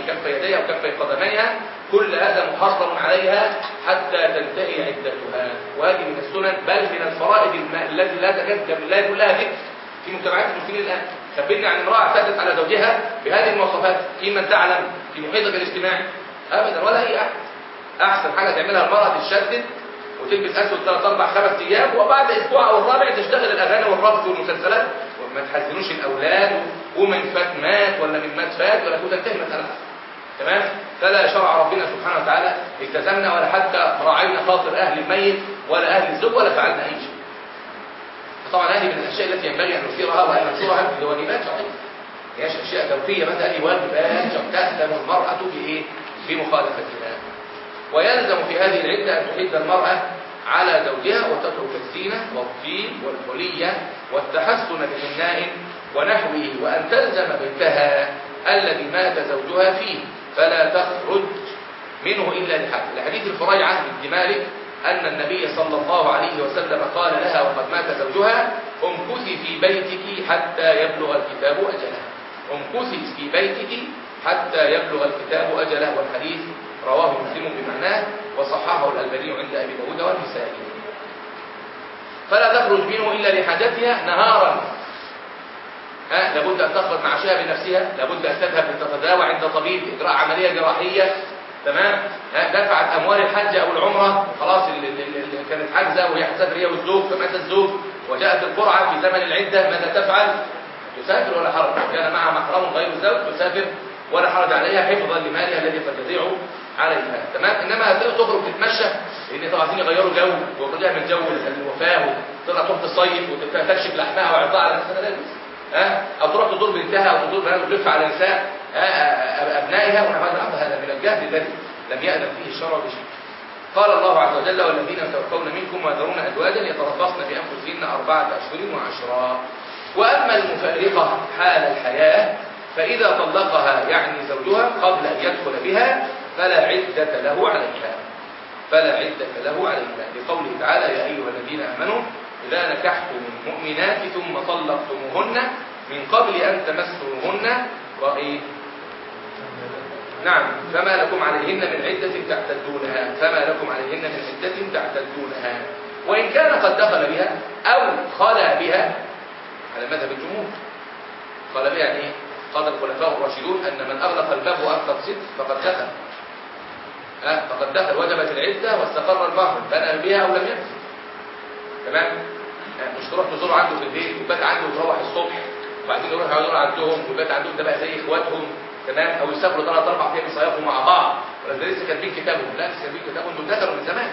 كف يديها أو كف قدميها. كل هذا محرم عليها حتى تنتهي عدتها. وهذه من السنن بل من الفرائض التي لا تكاد لا يكون لها ذكر في مجتمعات المسلمين الآن. خبرنا عن امرأة اعتدت على زوجها بهذه المواصفات في من تعلم في محيطك الاجتماعي أبدا ولا أي أحد. أحسن حاجة تعملها المرأة تشدد وتلبس أسود ثلاث أربع خمس أيام وبعد أسبوع أو الرابع تشتغل الأغاني والرقص والمسلسلات وما تحزنوش الأولاد ومن فات مات ولا من مات فات ولا تنتهي المسألة تمام؟ فلا شرع ربنا سبحانه وتعالى التزمنا ولا حتى راعينا خاطر أهل الميت ولا أهل الزوج ولا فعلنا أي شيء. طبعا هذه من الأشياء التي ينبغي أن نثيرها وأن ننشرها في الواجبات شرعية هيش أشياء ذوقية. مثلا واجبات تأثم المرأة بإيه؟ بمخالفتها ويلزم في هذه العدة أن تحد المرأة على زوجها وتترك الزينة والطيب والحلية والتحسن بحناء ونحوه وأن تلزم بيتها الذي مات زوجها فيه. فلا تخرج منه إلا لحد. لحديث الفريعة بن مالك أن النبي صلى الله عليه وسلم قال لها وقد مات زوجها امكثي في بيتك حتى يبلغ الكتاب أجله. امكثي في بيتك حتى يبلغ الكتاب أجله والحديث رواه مسلم بمعناه وصححه الألباني عند أبي داود والنسائي. فلا تخرج منه إلا لحاجتها نهارا. ها لابد أن تخرج معاشها بنفسها لابد أن تذهب لتتداوى عند طبيب إجراء عملية جراحية تمام؟ دفعت أموال الحج أو العمرة خلاص اللي, كانت حاجزة وهي حساب هي والزوج فمات الزوج وجاءت القرعة في زمن العدة ماذا تفعل؟ تسافر ولا حرج كان معها محرم غير الزوج تسافر ولا حرج عليها حفظا لمالها الذي قد يضيع عليها. تمام؟ إنما تخرج تتمشى لأن طبعا عايزين يغيروا جو ويخرجها من جو الوفاة وتطلع تروح تصيف وتكشف لحمها وعرضها على نفسها ها؟ أو تروح تزور بنتها أو تزور بناتها وتلف على نساء أبنائها ونحو هذا من الجهل الذي لم يأذن فيه الشرع بشيء قال الله عز وجل والذين يتوفون منكم ويذرون أزواجا يتربصن بأنفسهن أربعة أشهر وعشرا. وأما المفارقة حال الحياة فإذا طلقها يعني زوجها قبل أن يدخل بها فلا عدة له عليها. فلا عدة له عليها. لقوله تعالى يا أيها الذين آمنوا إذا نكحتم المؤمنات ثم طلقتموهن من قبل أن تمسوهن نعم فما لكم عليهن من عدة تعتدونها فما لكم عليهن من عدة تعتدونها. وإن كان قد دخل بها أو خلا بها على مذهب الجمهور. خلا بها يعني إيه؟ قال الخلفاء الراشدون أن من أغلق الباب وأكثر ست فقد دخل. أه فقد دخل وجبت العدة واستقر المهر بنى بها أو لم يبني تمام؟ أه مش تروح تزور عنده في البيت وبات عنده وتروح الصبح وبعدين يروح يقعدوا عندهم ويبات عندهم ده بقى زي إخواتهم. تمام؟ أو يسافروا ثلاث أربع أيام يصيفوا مع بعض. ولا لسه كاتبين كتابهم. لا لسه كاتبين كتابهم. دول دخلوا من زمان.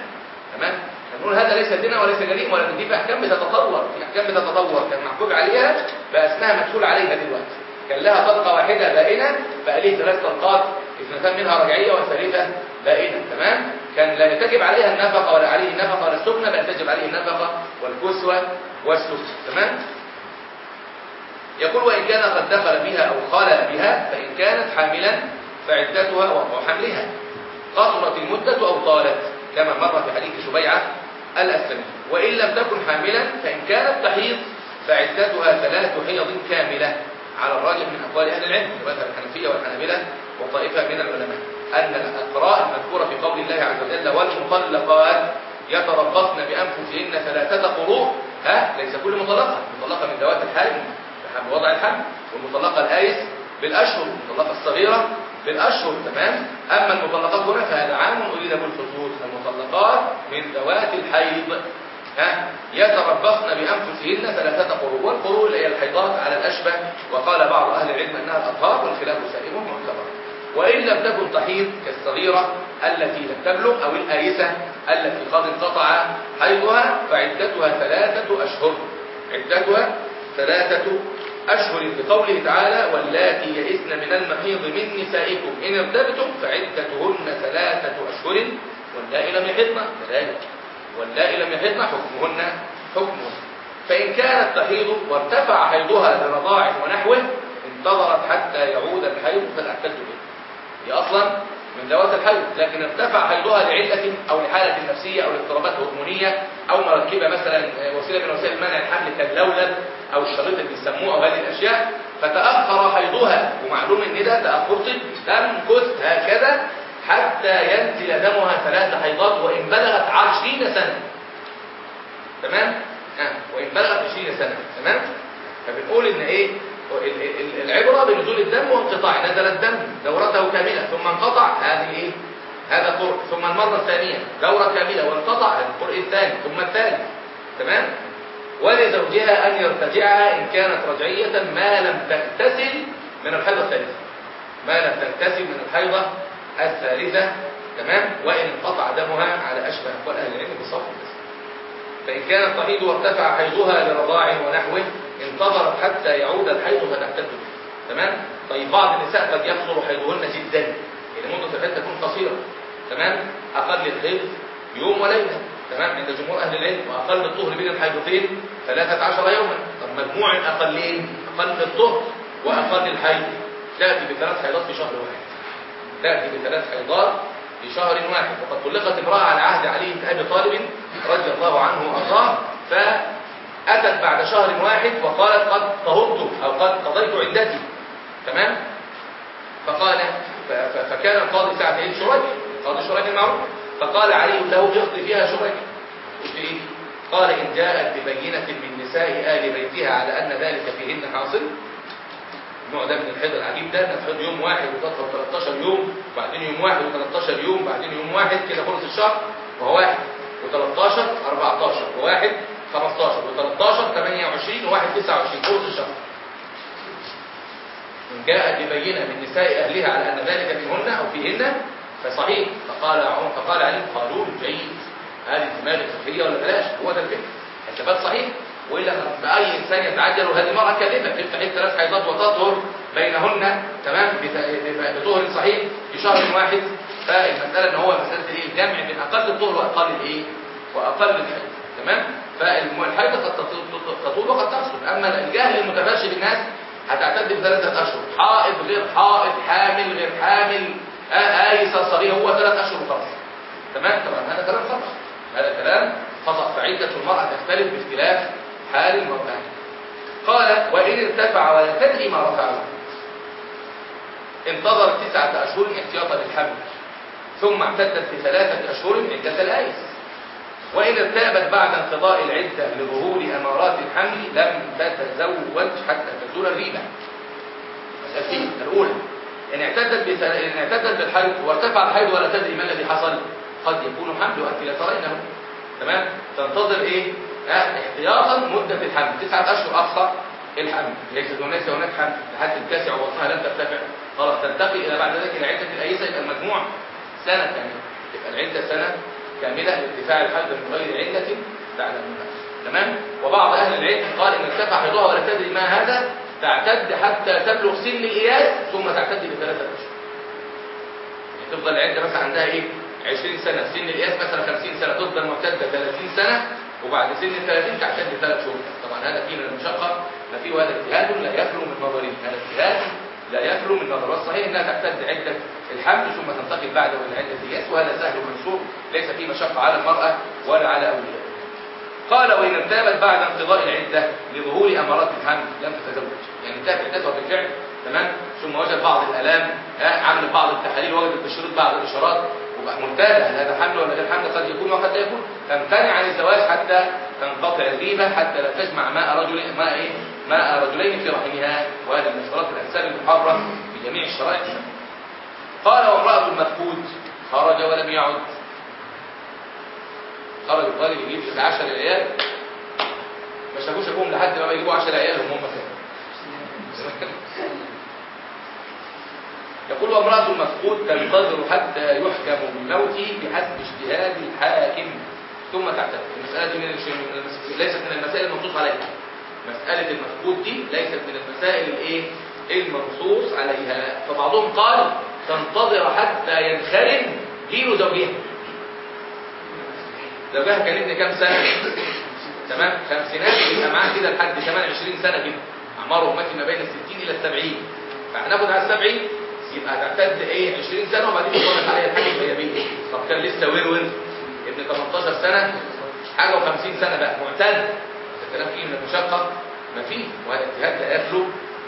تمام؟ نقول هذا ليس زنا وليس جريمه ولكن دي في أحكام بتتطور. في أحكام بتتطور. كان محكوم عليها بقى اسمها مدخول عليها دلوقتي. كان لها طلقه واحدة بائنة بقى ليه ثلاث طلقات اثنتان منها رجعية والثالثه بائنة. تمام؟ كان لا تجب عليها النفقة ولا عليه النفقة ولا السكنة بل تجب عليه النفقة والكسوة والسكنه تمام؟ يقول وإن كان قد دخل بها أو خلى بها فإن كانت حاملا فعدتها وضع حملها قصرت المدة أو طالت كما مر في حديث شبيعة الأسلمي وإن لم تكن حاملا فإن كانت تحيض فعدتها ثلاث حيض كاملة. على الراجح من أقوال أهل العلم مثل الحنفية والحنابلة وطائفة من العلماء أن الأقراء المذكورة في قول الله عز وجل والمطلقات يتربصن بأنفسهن ثلاثة قروء ها ليس كل مطلقة مطلقة من ذوات الحال بوضع الحمل والمطلقة الآيس بالأشهر المطلقة الصغيرة بالأشهر تمام؟ أما المطلقات هنا فهذا عام أريد بالخصوص المطلقات من ذوات الحيض. ها؟ يتربصن بأنفسهن ثلاثة قروء والقروء اللي هي الحيضات على الأشبه. وقال بعض أهل العلم أنها الأطهار والخلاف سائر معتبر. وإن لم تكن تحيض كالصغيرة التي لم تبلغ أو الآيسة التي قد انقطع حيضها فعدتها ثلاثة أشهر. عدتها ثلاثة أشهر بقوله تعالى واللاتي يئسن من المحيض من نسائكم إن ارتبتم فعدتهن ثلاثة أشهر واللائي لم يحضن كذلك. واللائي لم يحضن حكمهن حكمهن فإن كانت تحيض وارتفع حيضها لرضاع ونحوه انتظرت حتى يعود الحيض فتعتد به. هي أصلا من ذوات الحيض لكن ارتفع حيضها لعلة أو لحالة نفسية أو لاضطرابات هرمونية أو مركبة مثلا وسيلة من وسائل منع الحمل كاللولب أو الشريط اللي بيسموه أو هذه الأشياء فتأخر حيضها ومعلوم إن ده تأخر تمكث هكذا حتى ينزل دمها ثلاث حيضات وإن بلغت عشرين سنة تمام؟ آه. وإن بلغت عشرين سنة تمام؟ فبنقول إن إيه؟ العبرة بنزول الدم وانقطاع نزل الدم دورته كاملة ثم انقطع هذه إيه؟ هذا قرء ثم المرة الثانية دورة كاملة وانقطع القرء الثاني ثم الثالث تمام؟ ولزوجها أن يرتجعها إن كانت رجعية ما لم تغتسل من الحيضة الثالثة ما لم تغتسل من الحيضة الثالثة تمام وإن انقطع دمها على أشبه أهل العلم الجسم فإن كانت تحيض وارتفع حيضها لرضاع ونحوه انتظرت حتى يعود الحيض فتعتد به تمام؟ طيب بعض النساء قد يقصر حيضهن جدا. يعني مدة الحيض تكون قصيرة. تمام؟ أقل الحيض يوم وليلة. تمام؟ عند جمهور أهل العلم وأقل الطهر بين الحيضتين 13 يوما. طب مجموع الأقلين أقل الطهر وأقل الحيض. تأتي بثلاث حيضات في شهر واحد. تأتي بثلاث حيضات في شهر واحد. وقد طلقت امرأة على عهد علي بن أبي طالب رضي الله عنه وأرضاه فأتت بعد شهر واحد وقالت قد طهرت أو قد قضيت عدتي تمام؟ فقال فكان القاضي ساعتين شريك. قاضي شريك المعروف. فقال علي له يقضي فيها شريك. قلت إيه؟ قال إن جاءت ببينة من نساء آل بيتها على أن ذلك فيهن حاصل. النوع ده من الحيض العجيب ده نفرض يوم واحد وتدخل 13 يوم وبعدين يوم واحد و13 يوم بعدين يوم واحد كده خلص الشهر وهو واحد. و13 14 وواحد. 15 و13 28 وواحد 29 خلص الشهر إن جاءت ببينة من نساء أهلها على أن ذلك منهن أو فيهن فصحيح. فقال عمر فقال علي قالوا جيد. هذه الدماغ الفقهية ولا بلاش؟ هو ده الفكر. الثبات صحيح. وإلا فاي إنسان يتعجل وهذه مرأة كاذبة. تفتح ثلاث حيضات وتطهر بينهن. تمام؟ بطهر صحيح. في شهر واحد فالمسألة إن هو مسألة إيه الجمع بين أقل الطهر وأقل الإيه؟ وأقل الحيض. تمام؟ فالحيض قد تطول وقد تقصر أما الجهل المتفشي بالناس هتعتد بثلاثة أشهر. حائض غير حائض حامل غير حامل آيسة صغيرة هو ثلاث أشهر وخلاص. تمام؟ طبعا هذا كلام خطأ. هذا كلام خطأ. فعدة المرأة تختلف باختلاف حال المرأة قال وإن ارتفع ولا تدري ما رفعه. انتظر تسعة أشهر احتياطا للحمل. ثم اعتدت بثلاثة أشهر عدة الآيس. وإن ارتابت بعد انقضاء العدة لظهور أمارات الحمل لم تتزوج حتى تزول الريبة. مسألتين الأولى. إن اعتدت بثل... إن اعتدت بالحيض وارتفع الحيض ولا تدري ما الذي حصل قد يكون حمل وأنت لا ترينه تمام؟ تنتظر إيه؟ آه احتياطا مدة الحمل. تسعة أشهر أقصى الحمل. ليس هناك هناك حمل. لحد التاسع ووصلها لم ترتفع. خلاص تنتقل إلى بعد ذلك إلى عدة الأيسة يبقى المجموع سنة كاملة. تبقى العدة سنة كاملة لارتفاع الحيض من غير علة تعلمونها تمام؟ وبعض أهل العلم قال إن ارتفع حيضها ولا تدري ما هذا تعتد حتى تبلغ سن الإياس ثم تعتد بثلاثة أشهر. يعني تفضل العدة مثلا عندها إيه؟ 20 سنة. سن الإياس مثلا 50 سنة. تفضل معتدة 30 سنة وبعد سن ال 30 تعتد ثلاث شهور. طبعا هذا فيه من المشقة ما فيه هذا اجتهاد لا يخلو من نظرين هذا اجتهاد لا يخلو من نظر. والصحيح إنها تعتد عدة الحمل ثم تنتقل بعده إلى عدة اياس وهذا سهل منصور ليس فيه مشقة على المرأة ولا على اوليائها قال وان ارتابت بعد انقضاء العدة لظهور أمارات الحمل لم تتزوج. يعني انتهت عدتها بالفعل تمام؟ ثم وجد بعض الألام عملت بعض التحاليل وجدت بشروط بعض الإشارات وبقى مرتابه هل هذا حمل ولا غير حمل؟ قد يكون وقد لا يكون. تمتنع عن الزواج حتى تنقطع الريبه حتى لا تجمع ماء رجل ماء إيه؟ ماء رجلين في رحمها وهذه من اشتراط الانسان المحرم بجميع الشرائع. قال وامرأة المفقود خرج ولم يعد. خرج الطالب يجيب 10 عيال. ما شافوش أبوهم لحد ما يجيبوا 10 عيال هم كانوا يقول وامرأة المفقود تنتظر حتى يحكم بالموت بحسب اجتهاد الحاكم. ثم تعتد المسألة دي من ليست من المسائل المنصوص عليها. مسألة المفقود دي ليست من المسائل الايه؟ المنصوص عليها. فبعضهم قال تنتظر حتى ينخرم جيل زوجها. زوجها كان ابن كام سنة؟ تمام؟ خمسينات يبقى معاه كده لحد كمان 20 سنة كده. أعماره ماشي ما بين ال 60 إلى ال 70 فهناخد على ال 70 يبقى هتعتد إيه؟ 20 سنة وبعدين يطلق عليها الحاجة الغيابية طب كان لسه ورور ابن 18 سنة حاجة و50 سنة بقى. معتد. الكلام فيه من المشقة ما فيه وهذا اجتهاد لا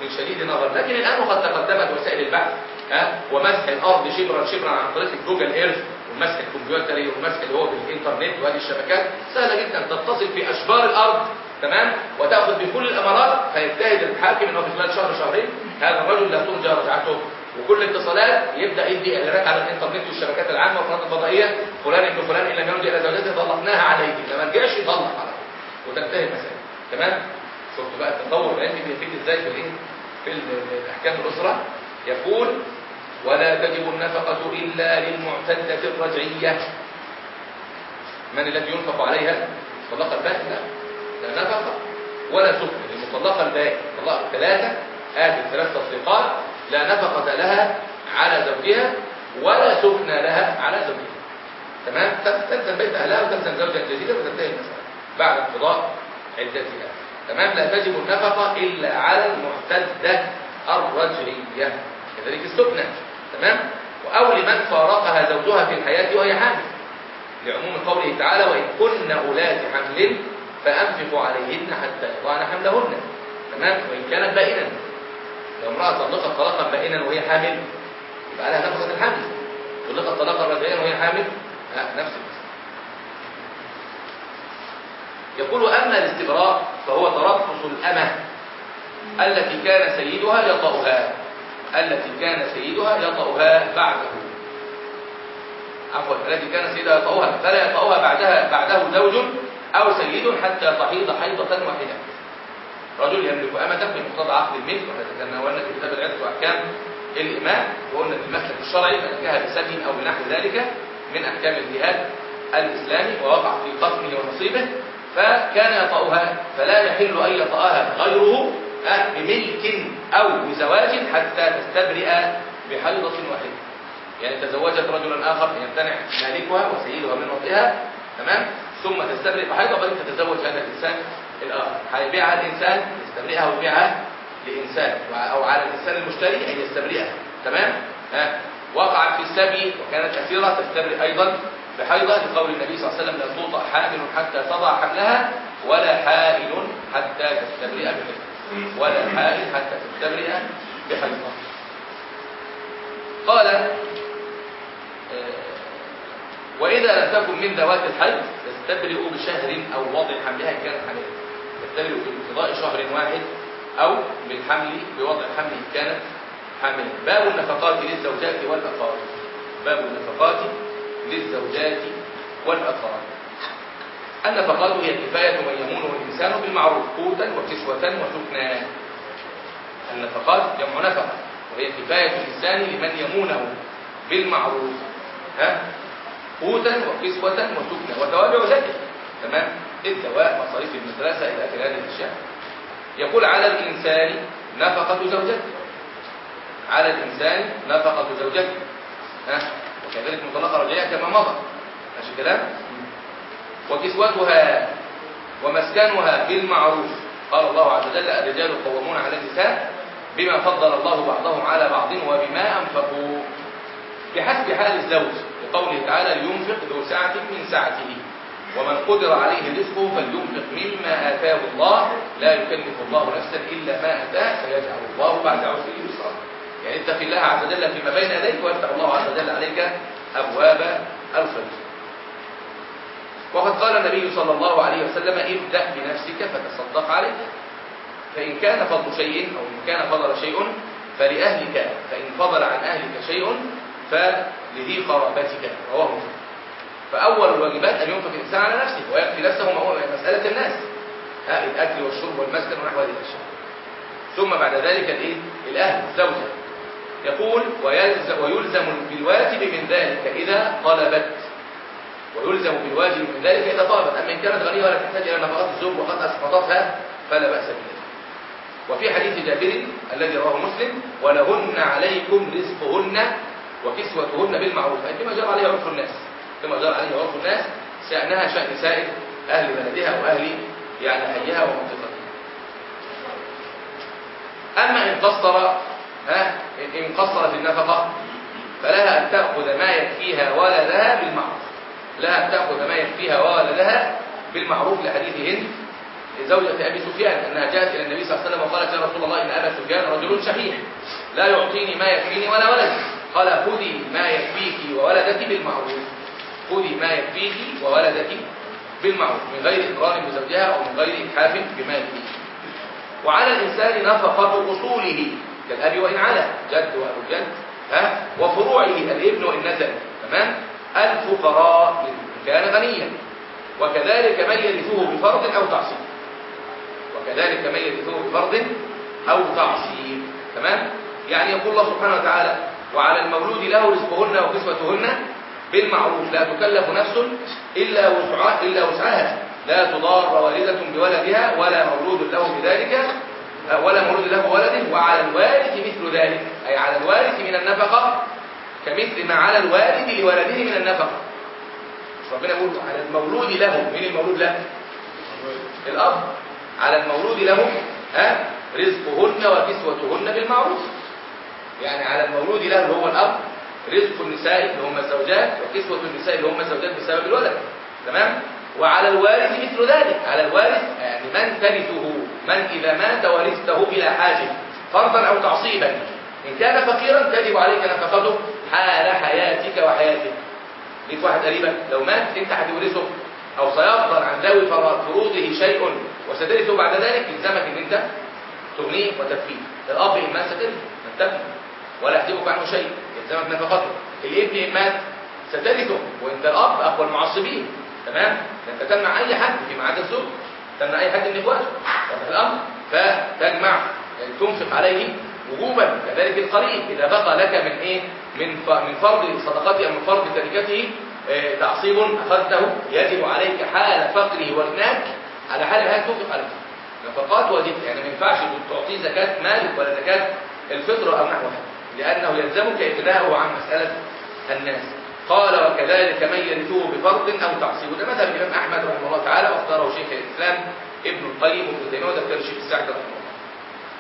من شديد النظر. لكن الآن وقد تقدمت وسائل البحث ها ومسح الأرض شبرا شبرا عن طريق جوجل إيرث والمسح الكمبيوتري والمسح اللي هو بالإنترنت وهذه الشبكات. سهلة جدا تتصل في أشبار الأرض تمام؟ وتأخذ بكل الأمارات فيجتهد الحاكم أنه في خلال شهر شهرين هذا الرجل لا ترجى رجعته. وكل اتصالات يبدأ يدي اعلانات على الإنترنت والشبكات العامة والقنوات الفضائية. فلان ابن فلان ان لم يرجع إلى زوجته طلقناها عليه. لما رجعش يطلق عليه وتنتهي المسائل تمام؟ شفتوا بقى التطور العلمي بيفيد إزاي في الإيه؟ في احكام الأسرة. يقول ولا تجب النفقة إلا للمعتدة الرجعية. من التي ينفق عليها؟ طلاق البائن لا لا نفقة ولا سكن. المطلقة البائن طلاق ثلاثة آخر ثلاث تطليقات لا نفقة لها على زوجها ولا سكن لها على زوجها. تمام؟ تلزم بيت أهلها وتلزم زوجها جديدة وتنتهي المسألة بعد انقضاء عدتها. تمام؟ لا تجب النفقة إلا على المعتدة الرجعية كذلك السكنة. تمام؟ أو لمن فارقها زوجها في الحياة وهي حامل. لعموم قوله تعالى وإن كن أولات حمل فأنفقوا عليهن حتى يضعن حملهن. تمام؟ وإن كانت بائنا. لو امرأة طلقت طلاقا بائنا وهي حامل يبقى لها نفقة الحمل. طلقت طلاقا رجعيا وهي حامل نفس المسألة يقول أما الاستبراء فهو تربص الأمة التي كان سيدها يطأها التي كان سيدها يطأها بعده. عفوا التي كان سيدها يطأها فلا يطأها بعدها بعده زوج أو سيد حتى تحيض حيضة واحدة. رجل يملك أمة في مقتضى عقد الملك وهذا تناولنا في كتاب العتق وأحكام الإمام وقلنا في المسلك الشرعي ملكها بسهم أو بنحو ذلك من أحكام الجهاد الإسلامي ووقع في قسمه ونصيبه. فكان يطأها فلا يحل أن يطأها غيره آه، بملك أو بزواج حتى تستبرئ بحيضة واحدة. يعني تزوجت رجلا آخر يمتنع مالكها وسيدها من وطئها تمام؟ ثم تستبرئ بحيضة وبعدين تتزوج هذا الإنسان الآخر. هيبيعها الإنسان يستبرئها ويبيعها لإنسان أو على الإنسان المشتري أن يستبرئها تمام؟ ها وقعت في السبي وكانت أسيرة تستبرئ أيضا بحيضة لقول النبي صلى الله عليه وسلم لا توطأ حامل حتى تضع حملها ولا حائل حتى تستبرئ بحيضة ولا حائل حتى تستبرئ بحيضة قال آه، وإذا لم تكن من ذوات الحيض تستبرئ بشهر أو وضع حملها إن كانت حاملة. تستبرئ بانقضاء شهر واحد أو بالحمل بوضع حمل كانت حاملة. باب النفقات للزوجات والأقارب باب النفقات للزوجات والأقارب. النفقات هي كفاية من يمونه الإنسان بالمعروف قوتا وكسوة وسكنا النفقات جمع نفقة وهي كفاية الإنسان لمن يمونه بالمعروف. ها؟ قوتا وكسوة وسكنا. وتوابع ذاته تمام؟ الدواء مصاريف المدرسة إلى آخر هذه الأشياء يقول على الإنسان نفقة زوجته. على الإنسان نفقة زوجته. ها؟ وكذلك مطلقة رجعية كما مضى. ماشي الكلام وكسوتها ومسكنها بالمعروف. قال الله عز وجل الرجال قوامون على النساء بما فضل الله بعضهم على بعض وبما أنفقوا. بحسب حال الزوج لقوله تعالى لينفق ذو سعة من سعته. ومن قدر عليه رزقه فلينفق مما آتاه الله. لا يكلف الله نفسا إلا ما آتاه فيجعل الله بعد عسره يسرا. يعني اتق الله عز وجل فيما بين يديك ويفتح الله عز وجل عليك أبواب الخير وقد قال النبي صلى الله عليه وسلم ابدأ بنفسك فتصدق عليك. فإن كان فضل شيء أو إن كان فضل شيء فلأهلك فإن فضل عن أهلك شيء فلذي قرابتك رواه مسلم. فأول الواجبات أن ينفق الإنسان على نفسه ويكفي نفسه مسألة الناس الأكل والشرب والمسكن ونحو هذه الأشياء. ثم بعد ذلك الإيه؟ الأهل الزوجة. يقول ويلزم, ويلزم بالواجب من ذلك إذا طلبت. ويلزم بالواجب من ذلك إذا طلبت. أما إن كانت غنية ولا تحتاج إلى نفقات الزوج وقد أسقطتها فلا بأس بذلك. وفي حديث جابر الذي رواه مسلم ولهن عليكم رزقهن وكسوتهن بالمعروف. أي كما جرى عليه عرف الناس. كما جرى عليه عرف الناس شأنها شأن سائر أهل بلدها وأهل يعني حيها ومنطقتها. أما إن قصر ها إن قصرت النفقة فلها أن تأخذ ما يكفيها ولدها بالمعروف. لها أن تأخذ ما يكفيها ولدها بالمعروف لحديث هند زوجة أبي سفيان أنها جاءت إلى النبي صلى الله عليه وسلم وقالت يا رسول الله إن أبا سفيان رجل شحيح لا يعطيني ما يكفيني ولا ولدي. قال خذي ما يكفيك وولدك بالمعروف. خذي ما يكفيك وولدك بالمعروف من غير إقرار بزوجها أو من غير إتحاف بماله وعلى الإنسان نفقة أصوله. كالأب وإن علا جد وأبو الجد ها؟ وفروعه الابن وإن نزل تمام؟ الفقراء إن كان غنيا. وكذلك من يرثه بفرض أو تعصيب. وكذلك من يرثه بفرض أو تعصيب تمام؟ يعني يقول الله سبحانه وتعالى وعلى المولود له رزقهن وكسوتهن بالمعروف لا تكلف نفس إلا وسعها إلا وسعها. لا تضار والدة بولدها ولا مولود له بذلك ولا مولود له ولده وعلى الوارث مثل ذلك. أي على الوارث من النفقة كمثل ما على الوالد لولده من النفقة. ربنا يقول على المولود له. من المولود له؟ الأب. على المولود له ها؟ رزقهن وكسوتهن بالمعروف. يعني على المولود له اللي هو الأب. رزق النساء اللي هم الزوجات وكسوة النساء اللي هم الزوجات بسبب الولد. تمام؟ وعلى الوارث مثل ذلك. على الوارث يعني من ترثه؟ من إذا مات ورثته بلا حاجة؟ فرضا أو تعصيبا. إن كان فقيرا تجب عليك نفقته حال حياتك وحياتك ليك واحد قريبك لو مات أنت هتورثه. أو سيفضل عن ذوي فروضه شيء وسترثه بعد ذلك يلزمك إن أنت تغنيه وتكفيه الأب إن مات سترثه تكفي ولا يحجبك عنه شيء يلزمك نفقته. الابن إن مات سترثه. وانت الأب أقوى المعصبين. تمام؟ انت تمنع أي حد فيما عدا الزوج تمنع أي حد من اخواته واضح الأمر. فتجمع يعني تنفق عليه وجوبا. كذلك القريب إذا بقى لك من إيه؟ من من فرض صدقته أو من فرض تركته آه، تعصيب أخذته يجب عليك حال فقره وغناك على حال ما تنفق عليه. نفقات واجبه يعني ما ينفعش تعطيه زكاة مالك ولا زكاة الفطر أو نحوها لأنه يلزمك ابناؤه عن مسألة الناس. قال وكذلك من يرثه بفرض أو تعصيب ده مذهب الإمام أحمد رحمه الله تعالى واختاره شيخ الإسلام ابن القيم وابن تيمية وده كان الشيخ السعدي رحمه الله.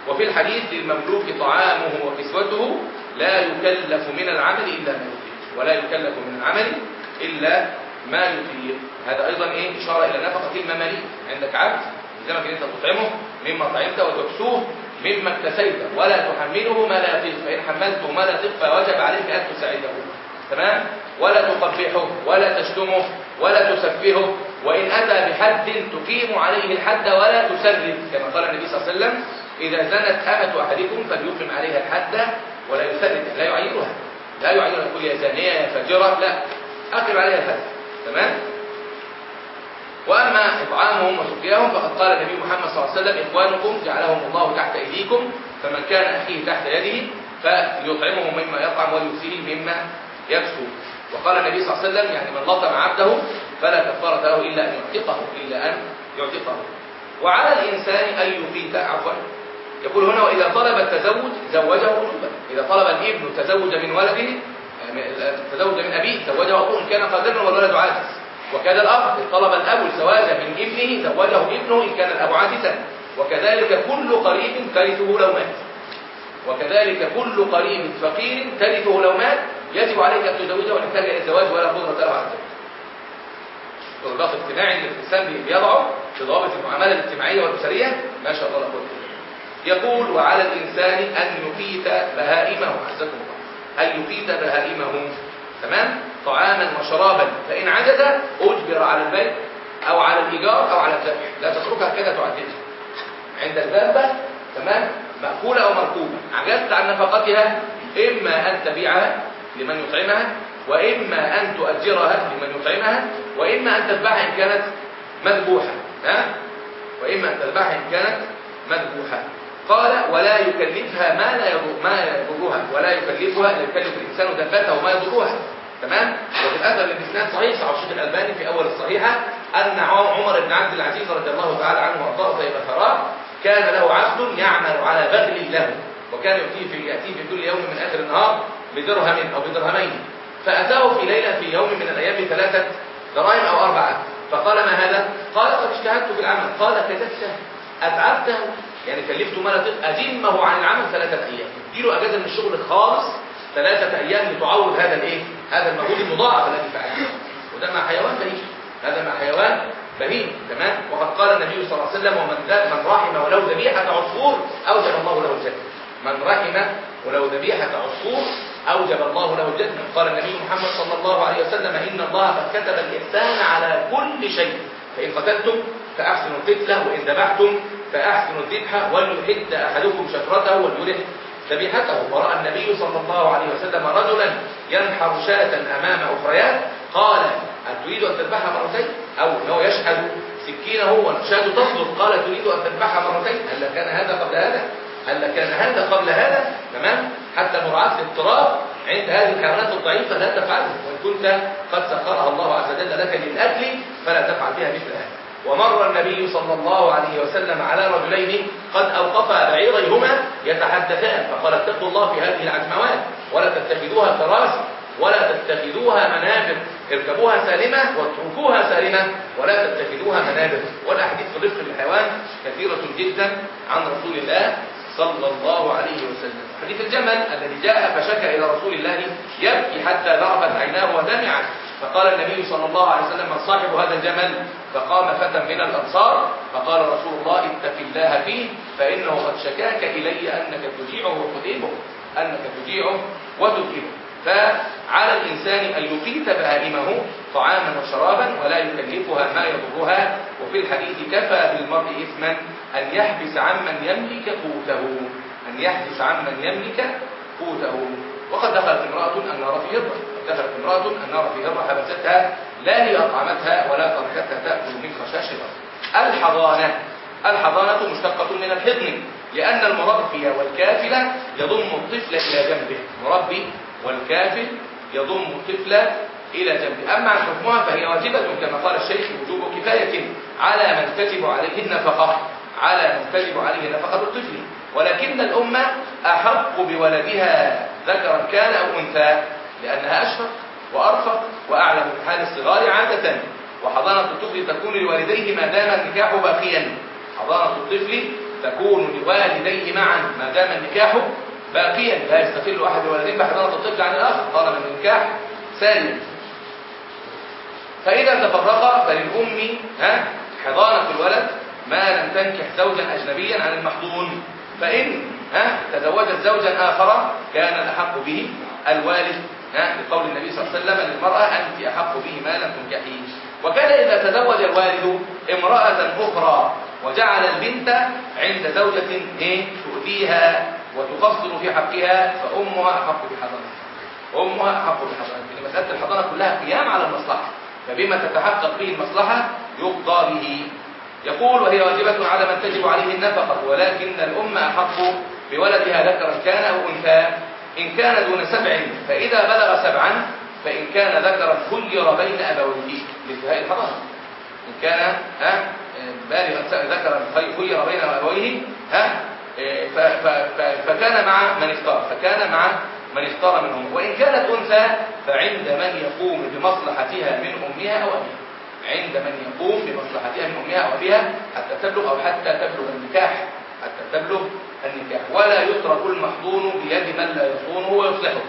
وفي الحديث للمملوك طعامه وكسوته لا يكلف من العمل إلا ما يطيق ولا يكلف من العمل إلا ما يطيق هذا أيضا إيه؟ إشارة إلى نفقة المماليك. عندك عبد يلزمك أن أنت تطعمه مما طعمت وتكسوه مما اكتسيت ولا تحمله ما لا يطيق. فإن حملته ما لا يطيق فوجب عليك أن تساعده. تمام؟ ولا تقبحه ولا تشتمه ولا تسفهه وإن أتى بحد تقيم عليه الحد ولا تسرب. كما قال النبي صلى الله عليه وسلم إذا زنت أمة أحدكم فليقم عليها الحد ولا يسرب. لا يعيرها. لا يعيرها. يقول يا زانية يا فاجرة لا. أقم عليها الحد. تمام؟ وأما إطعامهم وسقياهم فقد قال النبي محمد صلى الله عليه وسلم إخوانكم جعلهم الله تحت أيديكم فمن كان أخيه تحت يده فليطعمه مما يطعم وليكسيه مما يكسو. وقال النبي صلى الله عليه وسلم يعني من لطم عبده فلا كفارة له إلا أن يعتقه إلا أن يعتقه. وعلى الإنسان أن يقيت عفوا. يقول هنا وإذا طلب التزوج زوجه وجوبا إذا طلب الابن تزوج من ولده تزوج من أبيه زوجه أبوه إن كان قادرا والولد عاجز. وكذا الأب طلب الأب الزواج من ابنه زوجه ابنه إن كان الأب عاجزا. وكذلك كل قريب ترثه لو مات. وكذلك كل قريب فقير ترثه لو مات يجب عليك أن تزوجه وإن احتاج إلى الزواج ولا قدرة له على ذلك ضغط اجتماعي اللي الإنسان بيضعه في ضوابط المعاملة الاجتماعية والأسرية ما شاء الله لا قوة يقول وعلى الإنسان أن يقيت بهائمه عزكم الله. أن يقيت بهائمه تمام؟ طعاما وشرابا. فإن عجز أجبر على البيت أو على الإيجار أو على الذبح لا تتركها كده تعدلها عند البابة تمام؟ مأكولة أو مركوبة عجزت عن نفقتها؟ إما أن تبيعها لمن يطعمها وإما أن تؤجرها لمن يطعمها وإما أن تذبحها إن كانت مذبوحة. ها؟ وإما أن تذبحها إن كانت مذبوحة. قال ولا يكلفها ما لا ما يضرها. ولا يكلفها لا يكلف الإنسان دابته وما يضرها. تمام؟ وفي الأثر الإسناد صحيح صحيح الشيخ الألباني في أول الصحيحة أن عمر بن عبد العزيز رضي الله تعالى عنه وأرضاه زي ما كان له عبد يعمل على بغل له وكان يأتيه في يأتيه في كل يوم من آخر النهار بدرهم أو بدرهمين. فأتاه في ليلة في يوم من الأيام بثلاثة دراهم أو أربعة. فقال ما هذا؟ قال قد اجتهدت في العمل. قال كذبت. أتعبته. يعني كلفته ما لا أذمه عن العمل ثلاثة أيام. اديله أجازة من الشغل خالص ثلاثة أيام لتعوض هذا الإيه؟ هذا المجهود المضاعف الذي فعله. وده مع حيوان بهيم هذا مع حيوان بهيم تمام؟ وقد قال النبي صلى الله عليه وسلم ومن من رحم ولو ذبيحة عصفور أوجب الله له الجنة. من رحم ولو ذبيحة عصفور أوجب الله له الجنة. قال النبي محمد صلى الله عليه وسلم إن الله قد كتب الإحسان على كل شيء. فإن قتلتم فأحسنوا القتلة وإن ذبحتم فأحسنوا الذبح وليحد أحدكم شفرته وليرح ذبيحته. ورأى النبي صلى الله عليه وسلم رجلا ينحر شاة أمام أخريات قال أتريد أن تذبحها مرتين؟ أو أنه يشحذ سكينه والشاة تصدر قال تريد أن تذبحها مرتين؟ هل كان هذا قبل هذا؟ هل كان هذا قبل هذا؟ تمام. حتى مراعاة الاضطراب عند هذه الحيوانات الضعيفة لا تفعلها وإن كنت قد سخرها الله عز وجل لك للأكل فلا تفعل بها مثل هذا. ومر النبي صلى الله عليه وسلم على رجلين قد أوقفا بعيريهما يتحدثان. فقال اتقوا الله في هذه العزموات ولا تتخذوها كراسي. ولا تتخذوها منابر. اركبوها سالمة واتركوها سالمة ولا تتخذوها منابر. والأحاديث في رفق الحيوان كثيرة جدا عن رسول الله صلى الله عليه وسلم. حديث الجمل الذي جاء فشكى إلى رسول الله يبكي حتى ذرفت عيناه ودمعت. فقال النبي صلى الله عليه وسلم من صاحب هذا الجمل فقام فتى من الأنصار. فقال رسول الله اتق الله فيه فإنه قد شكاك إلي أنك تجيعه وتذيبه أنك تجيعه وتذيبه فعلى الإنسان أن يقيت بهائمه طعاما وشرابا ولا يكلفها ما يضرها. وفي الحديث كفى بالمرء إثما أن يحبس عمن يملك قوته أن يحبس عمن يملك قوته. وقد دخلت امرأة النار في هرة دخلت امرأة النار في هرة حبستها لا هي أطعمتها ولا تركتها تأكل من خشاش الحضانة الحضانة مشتقة من الحضن لأن المربي والكافل يضم الطفل إلى جنبه. المربي والكافل يضم الطفل إلى جنبه. أما عن حكمها فهي واجبة كما قال الشيخ وجوب كفاية على من تجب عليه النفقة على من تجب عليه نفقة الطفل. ولكن الأمة أحق بولدها ذكرا كان أو أنثى لأنها أشفق وأرفق وأعلم بحال الصغار عادة. وحضانة الطفل تكون لوالديه ما دام النكاح باقيا. حضانة الطفل تكون لوالديه معا ما دام النكاح باقيا لا يستقل أحد الولدين بحضانه الطفل عن الآخر. طالما النكاح سالم فإذا تفرقا فللام ها حضانة الولد ما لم تنكح زوجا اجنبيا عن المحضون. فإن ها تزوجت زوجا آخر كان الأحق به الوالد ها لقول النبي صلى الله عليه وسلم للمراه أنت أحق به ما لم تنكحيه وكان إذا تزوج الوالد امرأة أخرى وجعل البنت عند زوجة إيه تؤذيها. وتقصر في حقها فأمها أحق بحضانتها أمها أحق بحضانتها مسألة الحضانة كلها قيام على المصلحة. فبما تتحقق به المصلحة يقضى به. يقول وهي واجبة على من تجب عليه النفقة ولكن الأم أحق بولدها ذكرا كان أو أنثى. إن كان دون سبع فإذا بلغ سبعا فإن كان ذكرا خير بين أبويه. لانتهاء الحضانة. إن كان ها بالغا ذكرا خير بين أبويه ها فكان مع من اختار فكان مع من اختار منهم. وإن كانت أنثى فعند من يقوم بمصلحتها من أمها أو أبيها. عند من يقوم بمصلحتها من أمها أو أبيها حتى تبلغ أو حتى تبلغ النكاح حتى تبلغ النكاح. ولا يترك المحضون بيد من لا يصونه ويصلحه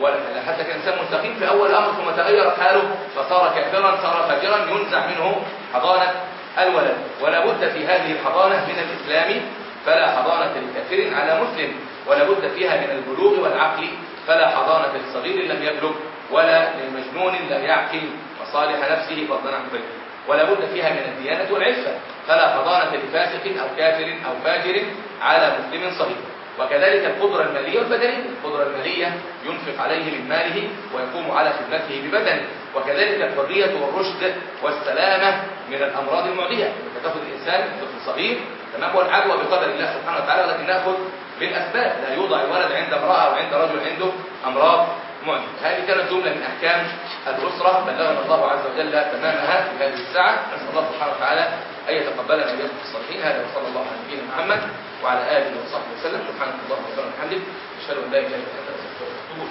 ولا حتى كان إنسان مستقيم في أول الامر ثم تغيرت حاله فصار كافرا صار فاجرا ينزع منه حضانة الولد. ولا بد في هذه الحضانة من الإسلام فلا حضانة لكافر على مسلم ولا بد فيها من البلوغ والعقل فلا حضانة لصغير لم يبلغ ولا لمجنون لم يعقل مصالح نفسه فضلا عن غيره ولا بد فيها من الديانة والعفه فلا حضانة لفاسق أو كافر أو فاجر على مسلم صغير. وكذلك القدرة المالية والبدنية القدرة المالية ينفق عليه من ماله ويقوم على خدمته ببدنه. وكذلك الحرية والرشد والسلامة من الأمراض المعدية. فتاخذ الإنسان طفل صغير تمام والعدوى بقدر الله سبحانه وتعالى ولكن نأخذ بالأسباب. لا يوضع الولد عند امرأة أو عند رجل عنده أمراض معدية هذه كانت جملة من أحكام الأسرة بلغنا الله عز وجل تمامها في هذه الساعة. نسأل الله سبحانه وتعالى أن يتقبلنا وإياكم في الصالحين. هذا وصلى الله على نبينا محمد وعلى آله وصحبه وسلم. سبحانك اللهم وبحمدك. أشهد أن لا إله إلا أنت أستغفرك وأتوب